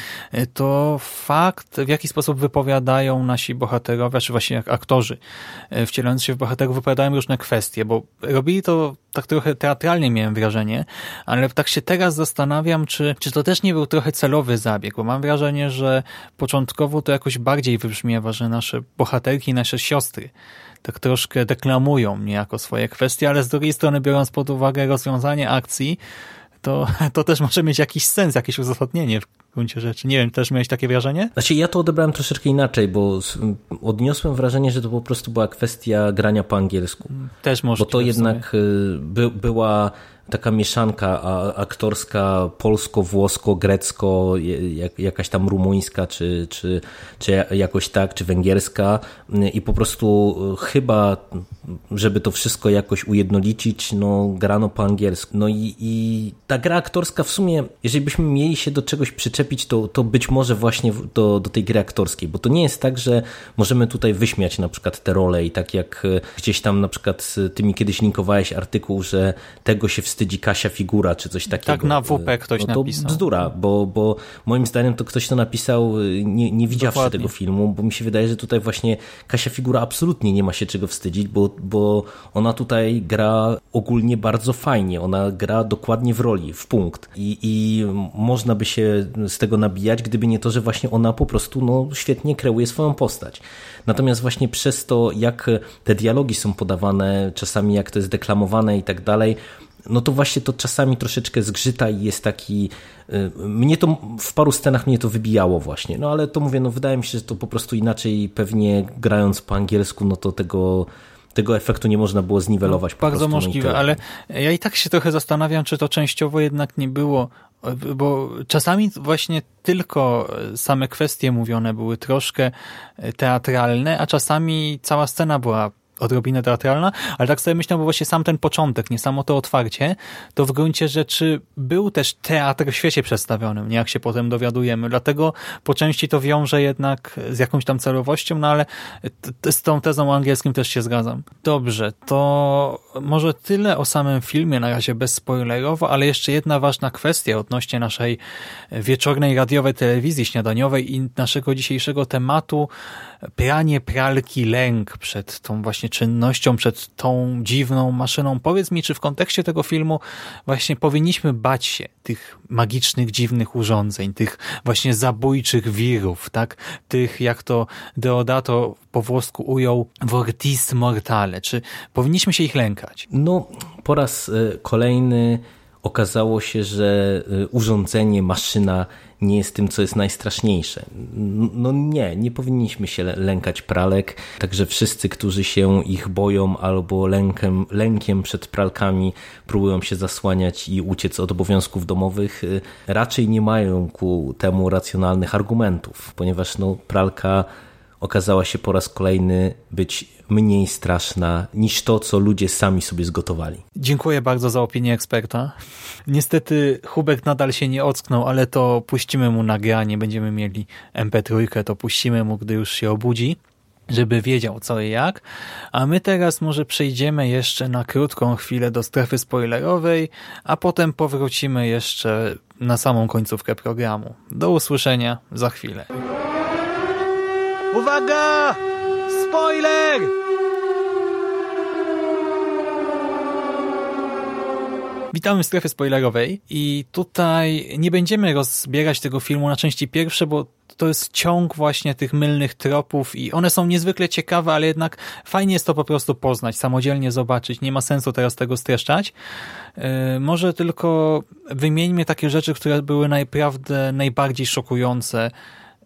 to fakt, w jaki sposób wypowiadają nasi bohaterowie, czy właśnie jak aktorzy e, wcielając się w bohaterów, wypowiadają różne kwestie, bo robili to tak trochę teatralnie miałem wrażenie, ale tak się teraz zastanawiam, czy, czy to też nie był trochę celowy zabieg, bo mam wrażenie, że początkowo to jakoś bardziej wybrzmiewa, że nasze bohaterki, nasze siostry tak troszkę deklamują niejako swoje kwestie, ale z drugiej strony biorąc pod uwagę rozwiązanie akcji, to, to też może mieć jakiś sens, jakieś uzasadnienie w gruncie rzeczy. Nie wiem, też miałeś takie wrażenie? Znaczy ja to odebrałem troszeczkę inaczej, bo odniosłem wrażenie, że to po prostu była kwestia grania po angielsku. Też może. Bo to jednak y, by, była taka mieszanka aktorska polsko-włosko-grecko, jakaś tam rumuńska, czy, czy, czy jakoś tak, czy węgierska i po prostu e, chyba, żeby to wszystko jakoś ujednolicić, no grano po angielsku. No i, i ta gra aktorska w sumie, jeżeli byśmy mieli się do czegoś przyczepić, to, to być może właśnie do, do tej gry aktorskiej, bo to nie jest tak, że możemy tutaj wyśmiać na przykład te role i tak jak e, gdzieś tam na przykład ty mi kiedyś linkowałeś artykuł, że tego się wstydzi wstydzi Kasia Figura, czy coś takiego. Tak na WP ktoś no to napisał. bzdura, bo, bo moim zdaniem to ktoś to napisał nie, nie widziawszy Dokładnie. tego filmu, bo mi się wydaje, że tutaj właśnie Kasia Figura absolutnie nie ma się czego wstydzić, bo, bo ona tutaj gra ogólnie bardzo fajnie, ona gra dokładnie w roli, w punkt i, i można by się z tego nabijać, gdyby nie to, że właśnie ona po prostu no, świetnie kreuje swoją postać. Natomiast właśnie przez to, jak te dialogi są podawane, czasami jak to jest deklamowane i tak dalej, no to właśnie to czasami troszeczkę zgrzyta i jest taki. Y, mnie to w paru scenach mnie to wybijało właśnie. No ale to mówię, no wydaje mi się, że to po prostu inaczej pewnie grając po angielsku, no to tego tego efektu nie można było zniwelować. No, bardzo prostu, możliwe, no ale ja i tak się trochę zastanawiam, czy to częściowo jednak nie było, bo czasami właśnie tylko same kwestie mówione były troszkę teatralne, a czasami cała scena była odrobinę teatralna, ale tak sobie myślę, bo właśnie sam ten początek, nie samo to otwarcie, to w gruncie rzeczy był też teatr w świecie przedstawionym, nie jak się potem dowiadujemy. Dlatego po części to wiąże jednak z jakąś tam celowością, no ale z tą tezą angielskim też się zgadzam. Dobrze, to może tyle o samym filmie, na razie bezspoilerowo, ale jeszcze jedna ważna kwestia odnośnie naszej wieczornej radiowej telewizji śniadaniowej i naszego dzisiejszego tematu pranie pralki lęk przed tą właśnie czynnością, przed tą dziwną maszyną. Powiedz mi, czy w kontekście tego filmu właśnie powinniśmy bać się tych magicznych, dziwnych urządzeń, tych właśnie zabójczych wirów, tak? Tych, jak to Deodato po włosku ujął, vortis mortale. Czy powinniśmy się ich lękać? No, po raz e, kolejny okazało się, że e, urządzenie, maszyna nie jest tym, co jest najstraszniejsze. No nie, nie powinniśmy się lękać pralek, także wszyscy, którzy się ich boją albo lękiem, lękiem przed pralkami próbują się zasłaniać i uciec od obowiązków domowych, y, raczej nie mają ku temu racjonalnych argumentów, ponieważ no, pralka okazała się po raz kolejny być mniej straszna niż to, co ludzie sami sobie zgotowali. Dziękuję bardzo za opinię eksperta. Niestety Hubek nadal się nie ocknął, ale to puścimy mu nagranie, będziemy mieli MP3, to puścimy mu, gdy już się obudzi żeby wiedział co i jak. A my teraz może przejdziemy jeszcze na krótką chwilę do strefy spoilerowej, a potem powrócimy jeszcze na samą końcówkę programu. Do usłyszenia za chwilę. Uwaga! Spoiler! Witamy w strefie spoilerowej i tutaj nie będziemy rozbierać tego filmu na części pierwsze, bo to jest ciąg właśnie tych mylnych tropów i one są niezwykle ciekawe, ale jednak fajnie jest to po prostu poznać, samodzielnie zobaczyć. Nie ma sensu teraz tego streszczać. Yy, może tylko wymieńmy takie rzeczy, które były naprawdę najbardziej szokujące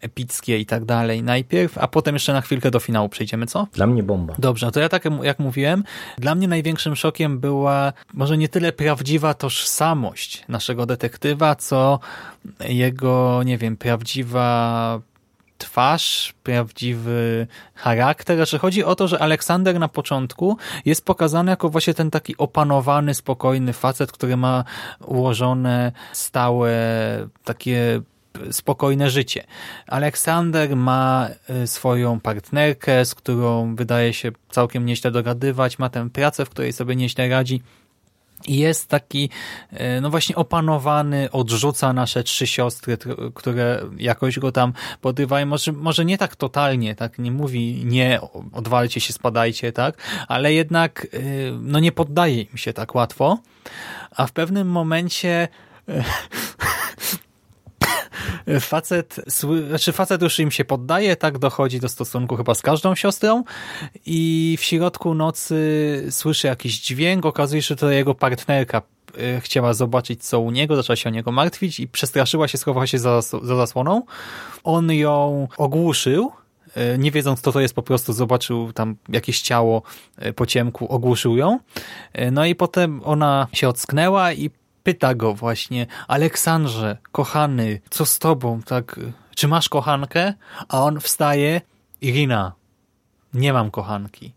epickie i tak dalej najpierw, a potem jeszcze na chwilkę do finału przejdziemy, co? Dla mnie bomba. Dobrze, to ja tak jak mówiłem, dla mnie największym szokiem była może nie tyle prawdziwa tożsamość naszego detektywa, co jego, nie wiem, prawdziwa twarz, prawdziwy charakter. Znaczy chodzi o to, że Aleksander na początku jest pokazany jako właśnie ten taki opanowany, spokojny facet, który ma ułożone stałe takie spokojne życie. Aleksander ma y, swoją partnerkę, z którą wydaje się całkiem nieźle dogadywać, ma tę pracę, w której sobie nieźle radzi. I jest taki, y, no właśnie opanowany, odrzuca nasze trzy siostry, które jakoś go tam podrywają. Może, może nie tak totalnie, tak nie mówi nie, odwalcie się, spadajcie, tak, ale jednak y, no nie poddaje im się tak łatwo. A w pewnym momencie facet, znaczy facet już im się poddaje, tak dochodzi do stosunku chyba z każdą siostrą i w środku nocy słyszy jakiś dźwięk, okazuje się, że to jego partnerka e, chciała zobaczyć co u niego, zaczęła się o niego martwić i przestraszyła się, schowała się za, za zasłoną. On ją ogłuszył, e, nie wiedząc kto to jest, po prostu zobaczył tam jakieś ciało e, po ciemku, ogłuszył ją. No i potem ona się ocknęła i pyta go właśnie, Aleksandrze, kochany, co z tobą, tak, czy masz kochankę? A on wstaje, Irina, nie mam kochanki.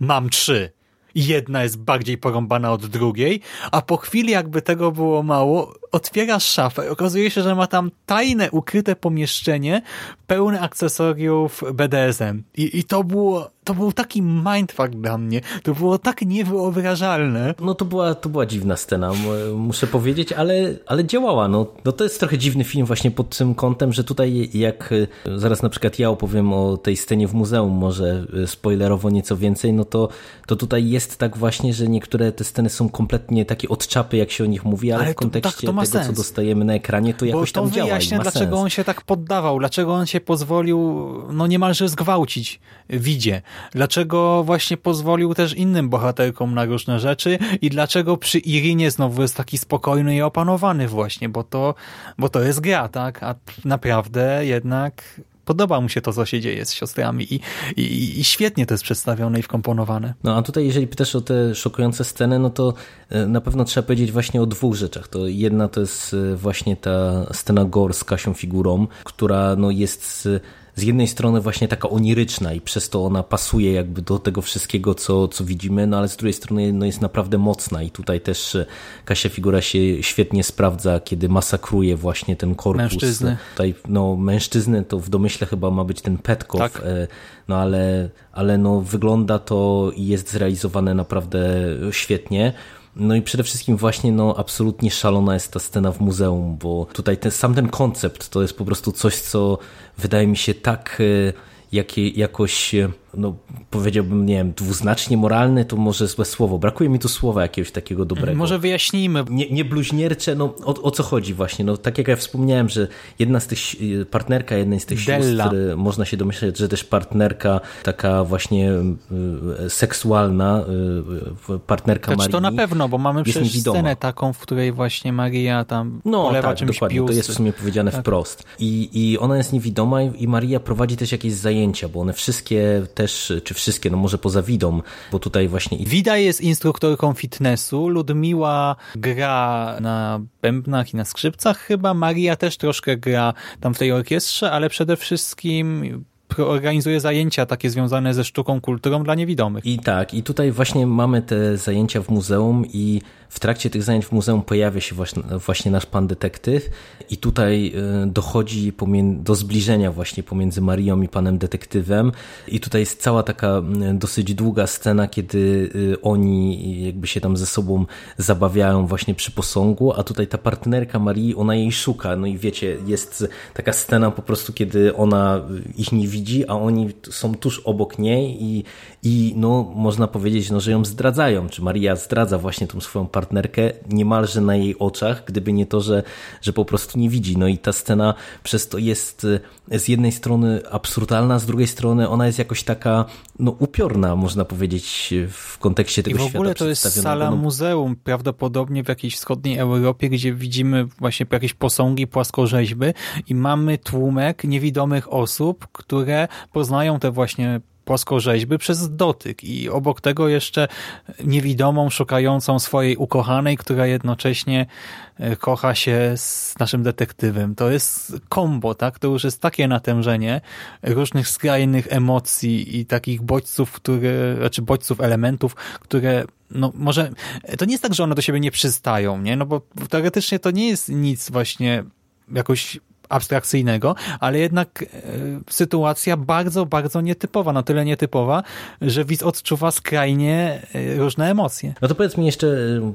Mam trzy. Jedna jest bardziej porąbana od drugiej, a po chwili jakby tego było mało, otwierasz szafę i okazuje się, że ma tam tajne, ukryte pomieszczenie pełne akcesoriów BDSM. I, i to było to był taki mindfuck dla mnie. To było tak niewyobrażalne. No to była, to była dziwna scena, muszę powiedzieć, ale, ale działała. No, no to jest trochę dziwny film właśnie pod tym kątem, że tutaj jak zaraz na przykład ja opowiem o tej scenie w muzeum, może spoilerowo nieco więcej, no to, to tutaj jest tak właśnie, że niektóre te sceny są kompletnie takie odczapy, jak się o nich mówi, ale, ale w kontekście tak, tego, sens. co dostajemy na ekranie, to jakoś Bo tam działa. Bo to wyjaśnia, dlaczego sens. on się tak poddawał, dlaczego on się pozwolił no niemalże zgwałcić widzie. Dlaczego właśnie pozwolił też innym bohaterkom na różne rzeczy i dlaczego przy Irinie znowu jest taki spokojny i opanowany właśnie, bo to, bo to jest gra, tak? A naprawdę jednak podoba mu się to, co się dzieje z siostrami i, i, i, świetnie to jest przedstawione i wkomponowane. No a tutaj, jeżeli pytasz o te szokujące sceny, no to e, na pewno trzeba powiedzieć właśnie o dwóch rzeczach. To jedna to jest e, właśnie ta scena Gore z Kasią figurą, która no jest z jednej strony właśnie taka oniryczna i przez to ona pasuje jakby do tego wszystkiego, co, co widzimy, no ale z drugiej strony no, jest naprawdę mocna i tutaj też e, Kasia figura się świetnie sprawdza, kiedy masakruje właśnie ten korpus. Mężczyzny. Tutaj, no mężczyzny to w domyśle chyba ma być ten Petkow, Tak. e, no ale, ale no wygląda to i jest zrealizowane naprawdę świetnie. No i przede wszystkim właśnie no absolutnie szalona jest ta scena w muzeum, bo tutaj ten, sam ten koncept to jest po prostu coś, co wydaje mi się tak e, jakie, jakoś, e, no powiedziałbym, nie wiem, dwuznacznie moralny, to może złe słowo. Brakuje mi tu słowa jakiegoś takiego dobrego. Może wyjaśnijmy. Nie, nie bluźniercze, no o, o co chodzi właśnie? No tak jak ja wspomniałem, że jedna z tych, y, partnerka jednej z tych Della. sióstr, można się domyśleć, że też partnerka taka właśnie y, seksualna, y, partnerka Znaczy Marii. to na pewno, bo mamy przecież niewidoma. scenę taką, w której właśnie Maria tam No polewa tak, czymś dokładnie, to piósy. jest w sumie powiedziane Tak. wprost. I, I ona jest niewidoma i, i Maria prowadzi też jakieś zajęcia, bo one wszystkie też, czy wszystkie, no może poza widą, bo tutaj właśnie Wida jest instruktorką fitnessu, Ludmiła gra na bębnach i na skrzypcach chyba, Maria też troszkę gra tam w tej orkiestrze, ale przede wszystkim organizuje zajęcia takie związane ze sztuką, kulturą dla niewidomych. I tak, i tutaj właśnie mamy te zajęcia w muzeum i w trakcie tych zajęć w muzeum pojawia się właśnie, właśnie nasz pan detektyw. I tutaj y, dochodzi do zbliżenia właśnie pomiędzy Marią i panem detektywem. I tutaj jest cała taka y, dosyć długa scena, kiedy y, oni jakby się tam ze sobą zabawiają właśnie przy posągu, a tutaj ta partnerka Marii, ona jej szuka, no i wiecie, jest taka scena po prostu, kiedy ona ich nie widzi, a oni są tuż obok niej i, i no można powiedzieć, no, że ją zdradzają, czy Maria zdradza właśnie tą swoją partnerkę niemalże na jej oczach, gdyby nie to, że, że po prostu nie widzi. No i ta scena przez to jest z jednej strony absurdalna, z drugiej strony ona jest jakoś taka no upiorna, można powiedzieć, w kontekście I tego w świata ogóle to jest sala No, muzeum, prawdopodobnie w jakiejś wschodniej Europie, gdzie widzimy właśnie jakieś posągi, płaskorzeźby i mamy tłumek niewidomych osób, które poznają te właśnie płaskorzeźby przez dotyk i obok tego jeszcze niewidomą szukającą swojej ukochanej, która jednocześnie e, kocha się z naszym detektywem. To jest kombo, tak? To już jest takie natężenie różnych skrajnych emocji i takich bodźców, które, znaczy bodźców, elementów, które no może, to nie jest tak, że one do siebie nie przystają, nie? No bo teoretycznie to nie jest nic właśnie jakoś abstrakcyjnego, ale jednak e, sytuacja bardzo, bardzo nietypowa, na tyle nietypowa, że widz odczuwa skrajnie e, różne emocje. No to powiedz mi jeszcze,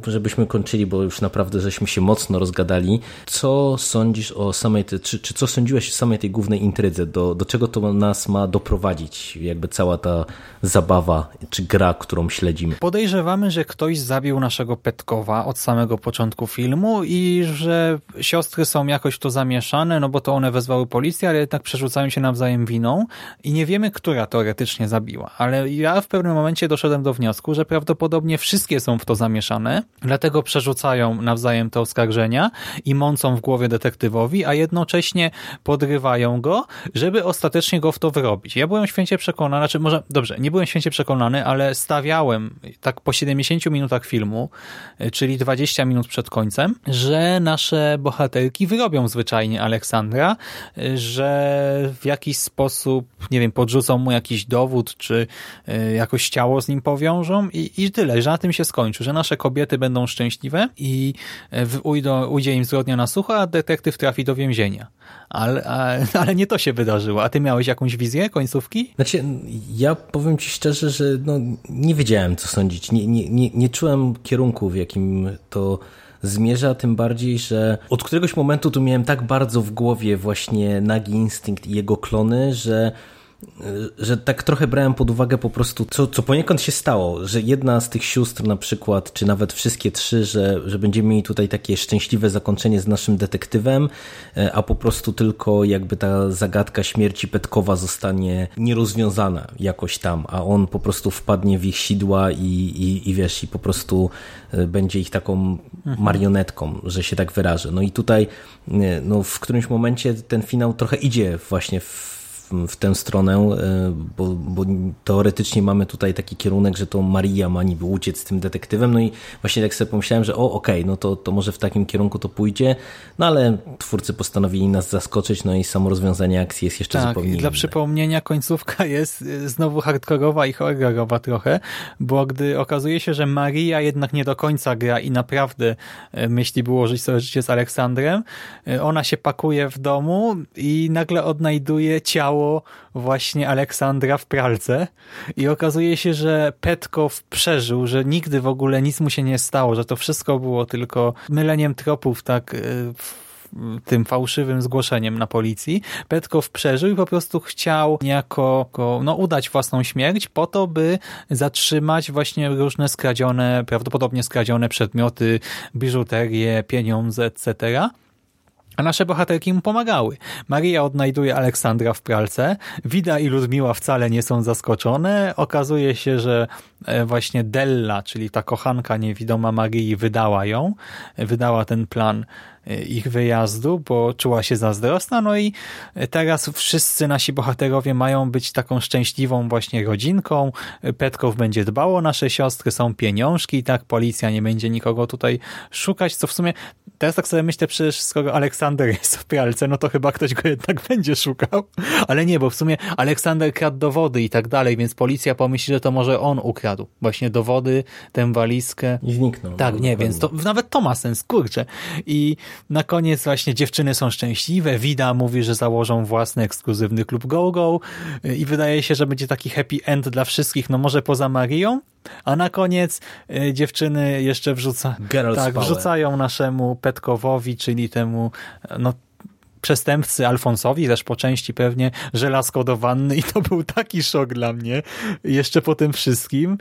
żebyśmy kończyli, bo już naprawdę żeśmy się mocno rozgadali. Co sądzisz o samej, tej, czy, czy co sądziłeś o samej tej głównej intrydze? Do, do czego to nas ma doprowadzić? Jakby cała ta zabawa, czy gra, którą śledzimy? Podejrzewamy, że ktoś zabił naszego Petkowa od samego początku filmu i że siostry są jakoś to zamieszane, no bo to one wezwały policję, ale jednak przerzucają się nawzajem winą i nie wiemy, która teoretycznie zabiła. Ale ja w pewnym momencie doszedłem do wniosku, że prawdopodobnie wszystkie są w to zamieszane, dlatego przerzucają nawzajem te oskarżenia i mącą w głowie detektywowi, a jednocześnie podrywają go, żeby ostatecznie go w to wyrobić. Ja byłem święcie przekonany, znaczy może, dobrze, nie byłem święcie przekonany, ale stawiałem tak po 70 minutach filmu, czyli 20 minut przed końcem, że nasze bohaterki wyrobią zwyczajnie Aleksandra, że w jakiś sposób, nie wiem, podrzucą mu jakiś dowód, czy y, jakoś ciało z nim powiążą i, i tyle, że na tym się skończy, że nasze kobiety będą szczęśliwe i w- ujdą, ujdzie im zgodnia na sucho, a detektyw trafi do więzienia. Ale, ale, ale nie to się wydarzyło. A ty miałeś jakąś wizję końcówki? Znaczy, ja powiem ci szczerze, że no, nie wiedziałem, co sądzić. Nie, nie, nie, nie czułem kierunku, w jakim to zmierza, tym bardziej, że od któregoś momentu tu miałem tak bardzo w głowie właśnie Nagi Instynkt i jego klony, że że tak trochę brałem pod uwagę po prostu, co, co poniekąd się stało, że jedna z tych sióstr na przykład, czy nawet wszystkie trzy, że, że będziemy mieli tutaj takie szczęśliwe zakończenie z naszym detektywem, e, a po prostu tylko jakby ta zagadka śmierci Petkowa zostanie nierozwiązana jakoś tam, a on po prostu wpadnie w ich sidła i, i, i wiesz, i po prostu e, będzie ich taką marionetką, że się tak wyrażę. No i tutaj no, w którymś momencie ten finał trochę idzie właśnie w w tę stronę, e, bo, bo teoretycznie mamy tutaj taki kierunek, że to Maria ma niby uciec z tym detektywem, no i właśnie tak sobie pomyślałem, że o okej, okay, no to, to może w takim kierunku to pójdzie, no ale twórcy postanowili nas zaskoczyć, no i samo rozwiązanie akcji jest jeszcze tak, zupełnie inne. dla przypomnienia końcówka jest e, znowu hardkorowa i horrorowa trochę, bo gdy okazuje się, że Maria jednak nie do końca gra i naprawdę e, myśli wyłożyć sobie życie z Aleksandrem, ona się pakuje w domu i nagle odnajduje ciało właśnie Aleksandra w pralce i okazuje się, że Petkow przeżył, że nigdy w ogóle nic mu się nie stało, że to wszystko było tylko myleniem tropów tak y, tym fałszywym zgłoszeniem na policji. Petkow przeżył i po prostu chciał niejako no, udać własną śmierć po to, by zatrzymać właśnie różne skradzione, prawdopodobnie skradzione przedmioty, biżuterię, pieniądze, etc., a nasze bohaterki mu pomagały. Maria odnajduje Aleksandra w pralce. Wida i Ludmiła wcale nie są zaskoczone. Okazuje się, że e, właśnie Della, czyli ta kochanka niewidoma Marii, wydała ją. Wydała ten plan ich wyjazdu, bo czuła się zazdrosna. No i teraz wszyscy nasi bohaterowie mają być taką szczęśliwą właśnie rodzinką. Petkow będzie dbał o nasze siostry, są pieniążki i tak policja nie będzie nikogo tutaj szukać, co w sumie teraz tak sobie myślę, przecież skoro Aleksander jest w pralce, no to chyba ktoś go jednak będzie szukał. Ale nie, bo w sumie Aleksander kradł dowody i tak dalej, więc policja pomyśli, że to może on ukradł właśnie dowody, tę walizkę. I zniknął. Tak, nie, więc to, nawet to ma sens, kurczę. I na koniec właśnie dziewczyny są szczęśliwe, Wida mówi, że założą własny ekskluzywny klub GoGo i wydaje się, że będzie taki happy end dla wszystkich, no może poza Marią, a na koniec y, dziewczyny jeszcze wrzuca, tak, wrzucają naszemu Petkowowi, czyli temu no, przestępcy Alfonsowi, też po części pewnie żelazko do wanny i to był taki szok dla mnie jeszcze po tym wszystkim.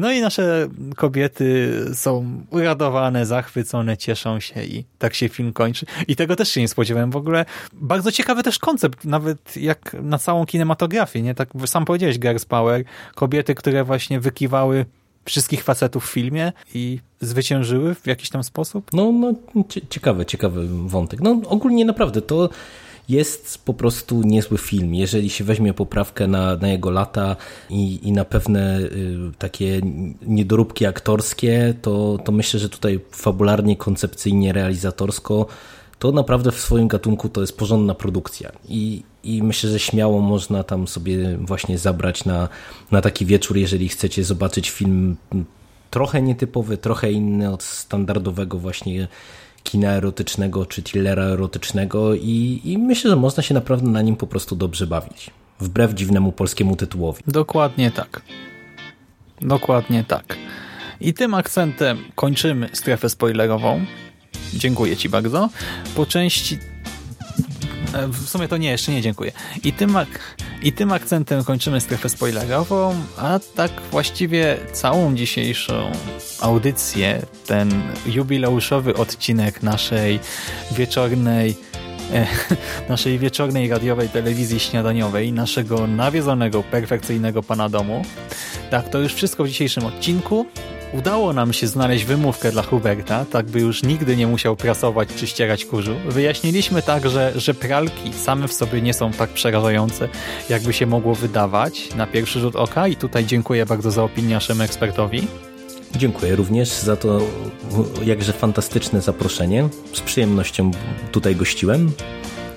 No i nasze kobiety są uradowane, zachwycone, cieszą się i tak się film kończy. I tego też się nie spodziewałem w ogóle. Bardzo ciekawy też koncept, nawet jak na całą kinematografię, nie? Tak sam powiedziałeś, Girls Power, kobiety, które właśnie wykiwały wszystkich facetów w filmie i zwyciężyły w jakiś tam sposób? No, no ciekawy, ciekawy wątek. No ogólnie naprawdę to jest po prostu niezły film. Jeżeli się weźmie poprawkę na, na jego lata i, i na pewne y, takie niedoróbki aktorskie, to, to myślę, że tutaj fabularnie, koncepcyjnie, realizatorsko to naprawdę w swoim gatunku to jest porządna produkcja. I, i myślę, że śmiało można tam sobie właśnie zabrać na, na taki wieczór, jeżeli chcecie zobaczyć film trochę nietypowy, trochę inny od standardowego właśnie kina erotycznego czy thrillera erotycznego i, i myślę, że można się naprawdę na nim po prostu dobrze bawić. Wbrew dziwnemu polskiemu tytułowi. Dokładnie tak. Dokładnie tak. I tym akcentem kończymy strefę spoilerową. Dziękuję Ci bardzo. Po części w sumie to nie, jeszcze nie dziękuję. I tym, ak I tym akcentem kończymy strefę spoilerową, a tak właściwie całą dzisiejszą audycję, ten jubileuszowy odcinek naszej wieczornej e, naszej wieczornej radiowej telewizji śniadaniowej, naszego nawiedzonego, perfekcyjnego pana domu. Tak, to już wszystko w dzisiejszym odcinku. Udało nam się znaleźć wymówkę dla Huberta, tak by już nigdy nie musiał prasować czy ścierać kurzu. Wyjaśniliśmy także, że pralki same w sobie nie są tak przerażające, jakby się mogło wydawać na pierwszy rzut oka i tutaj dziękuję bardzo za opinię naszemu ekspertowi. Dziękuję również za to jakże fantastyczne zaproszenie. Z przyjemnością tutaj gościłem.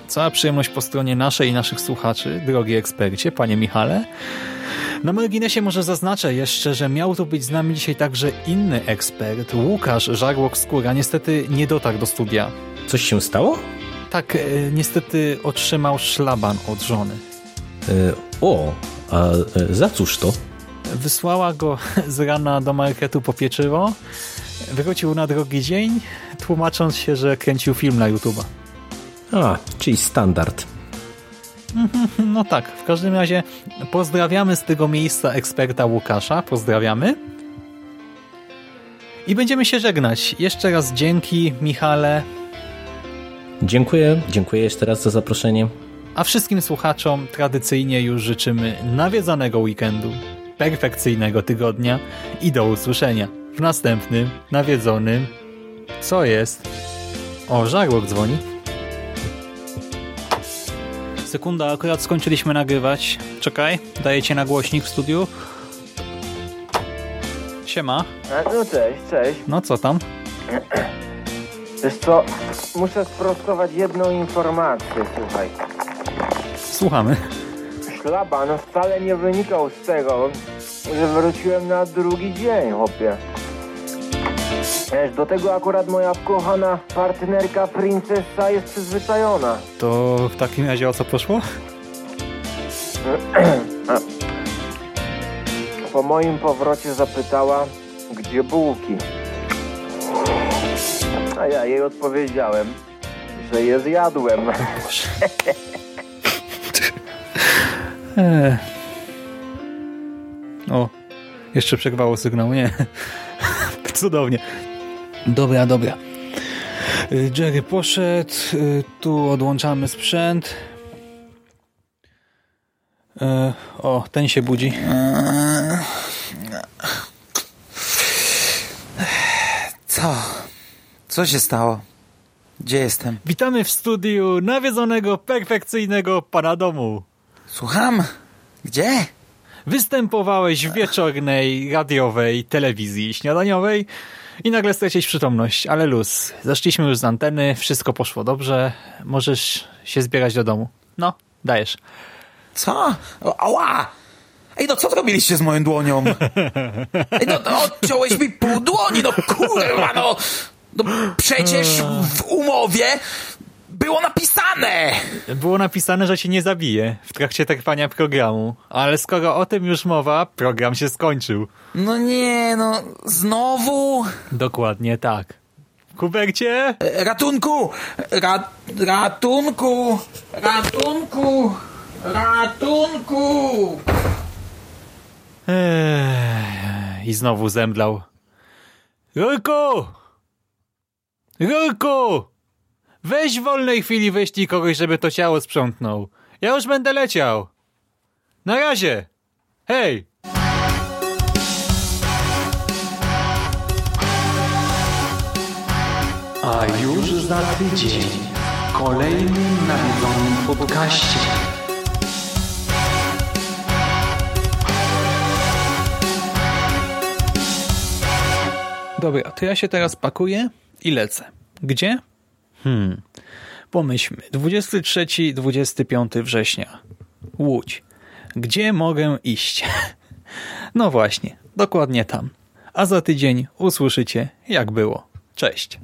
Cała przyjemność po stronie naszej i naszych słuchaczy, drogi ekspercie, panie Michale. Na marginesie może zaznaczę jeszcze, że miał tu być z nami dzisiaj także inny ekspert, Łukasz Żarłok-Skóra. Niestety nie dotarł do studia. Coś się stało? Tak, e, niestety otrzymał szlaban od żony. E, o, a e, za cóż to? Wysłała go z rana do marketu po pieczywo. Wrócił na drogi dzień, tłumacząc się, że kręcił film na YouTube. A, czyli standard. No tak, w każdym razie pozdrawiamy z tego miejsca eksperta Łukasza, pozdrawiamy. I będziemy się żegnać. Jeszcze raz dzięki, Michale. Dziękuję, dziękuję jeszcze raz za zaproszenie. A wszystkim słuchaczom tradycyjnie już życzymy nawiedzonego weekendu, perfekcyjnego tygodnia i do usłyszenia w następnym nawiedzonym Co jest? O, żarłok dzwoni. Sekunda, akurat skończyliśmy nagrywać. Czekaj, daję cię na głośnik w studiu. Siema. No cześć, cześć. No co tam? Wiesz co, muszę sprostować jedną informację, słuchaj. Słuchamy. Szlaban wcale nie wynikał z tego, że wróciłem na drugi dzień, chłopie. Wiesz, do tego akurat moja kochana partnerka princesa jest przyzwyczajona. To w takim razie o co poszło? Po moim powrocie zapytała, gdzie bułki. A ja jej odpowiedziałem, że je zjadłem. Eee. O, jeszcze przerwało sygnał, nie. Cudownie. Dobra, dobra. Y, Jerry poszedł, y, tu odłączamy sprzęt. Y, O, ten się budzi. Co? Co się stało? Gdzie jestem? Witamy w studiu nawiedzonego, perfekcyjnego pana domu. Słucham? Gdzie? Występowałeś w wieczornej, radiowej, telewizji śniadaniowej i nagle straciłeś przytomność, ale luz. Zeszliśmy już z anteny, wszystko poszło dobrze, możesz się zbierać do domu. No, dajesz. Co? Ała! Ej, no co zrobiliście z moją dłonią? Ej, no, no odciąłeś mi pół dłoni, no kurwa, no! No przecież w umowie było napisane! Było napisane, że cię nie zabije w trakcie trwania programu, ale skoro o tym już mowa, program się skończył. No nie, no, znowu? Dokładnie tak. Kubercie? E, Ratunku! Ra ratunku! Ratunku! Ratunku! Eee, I znowu zemdlał. Rurku! Rurku! Weź w wolnej chwili wyślij kogoś, żeby to ciało sprzątnął. Ja już będę leciał. Na razie. Hej! A już za tydzień w kolejnym nawiedzonym podcaście. Dobra, to ja się teraz pakuję i lecę. Gdzie? Hmm. Pomyślmy. 23-25 września. Łódź. Gdzie mogę iść? No właśnie, dokładnie tam. A za tydzień usłyszycie, jak było. Cześć.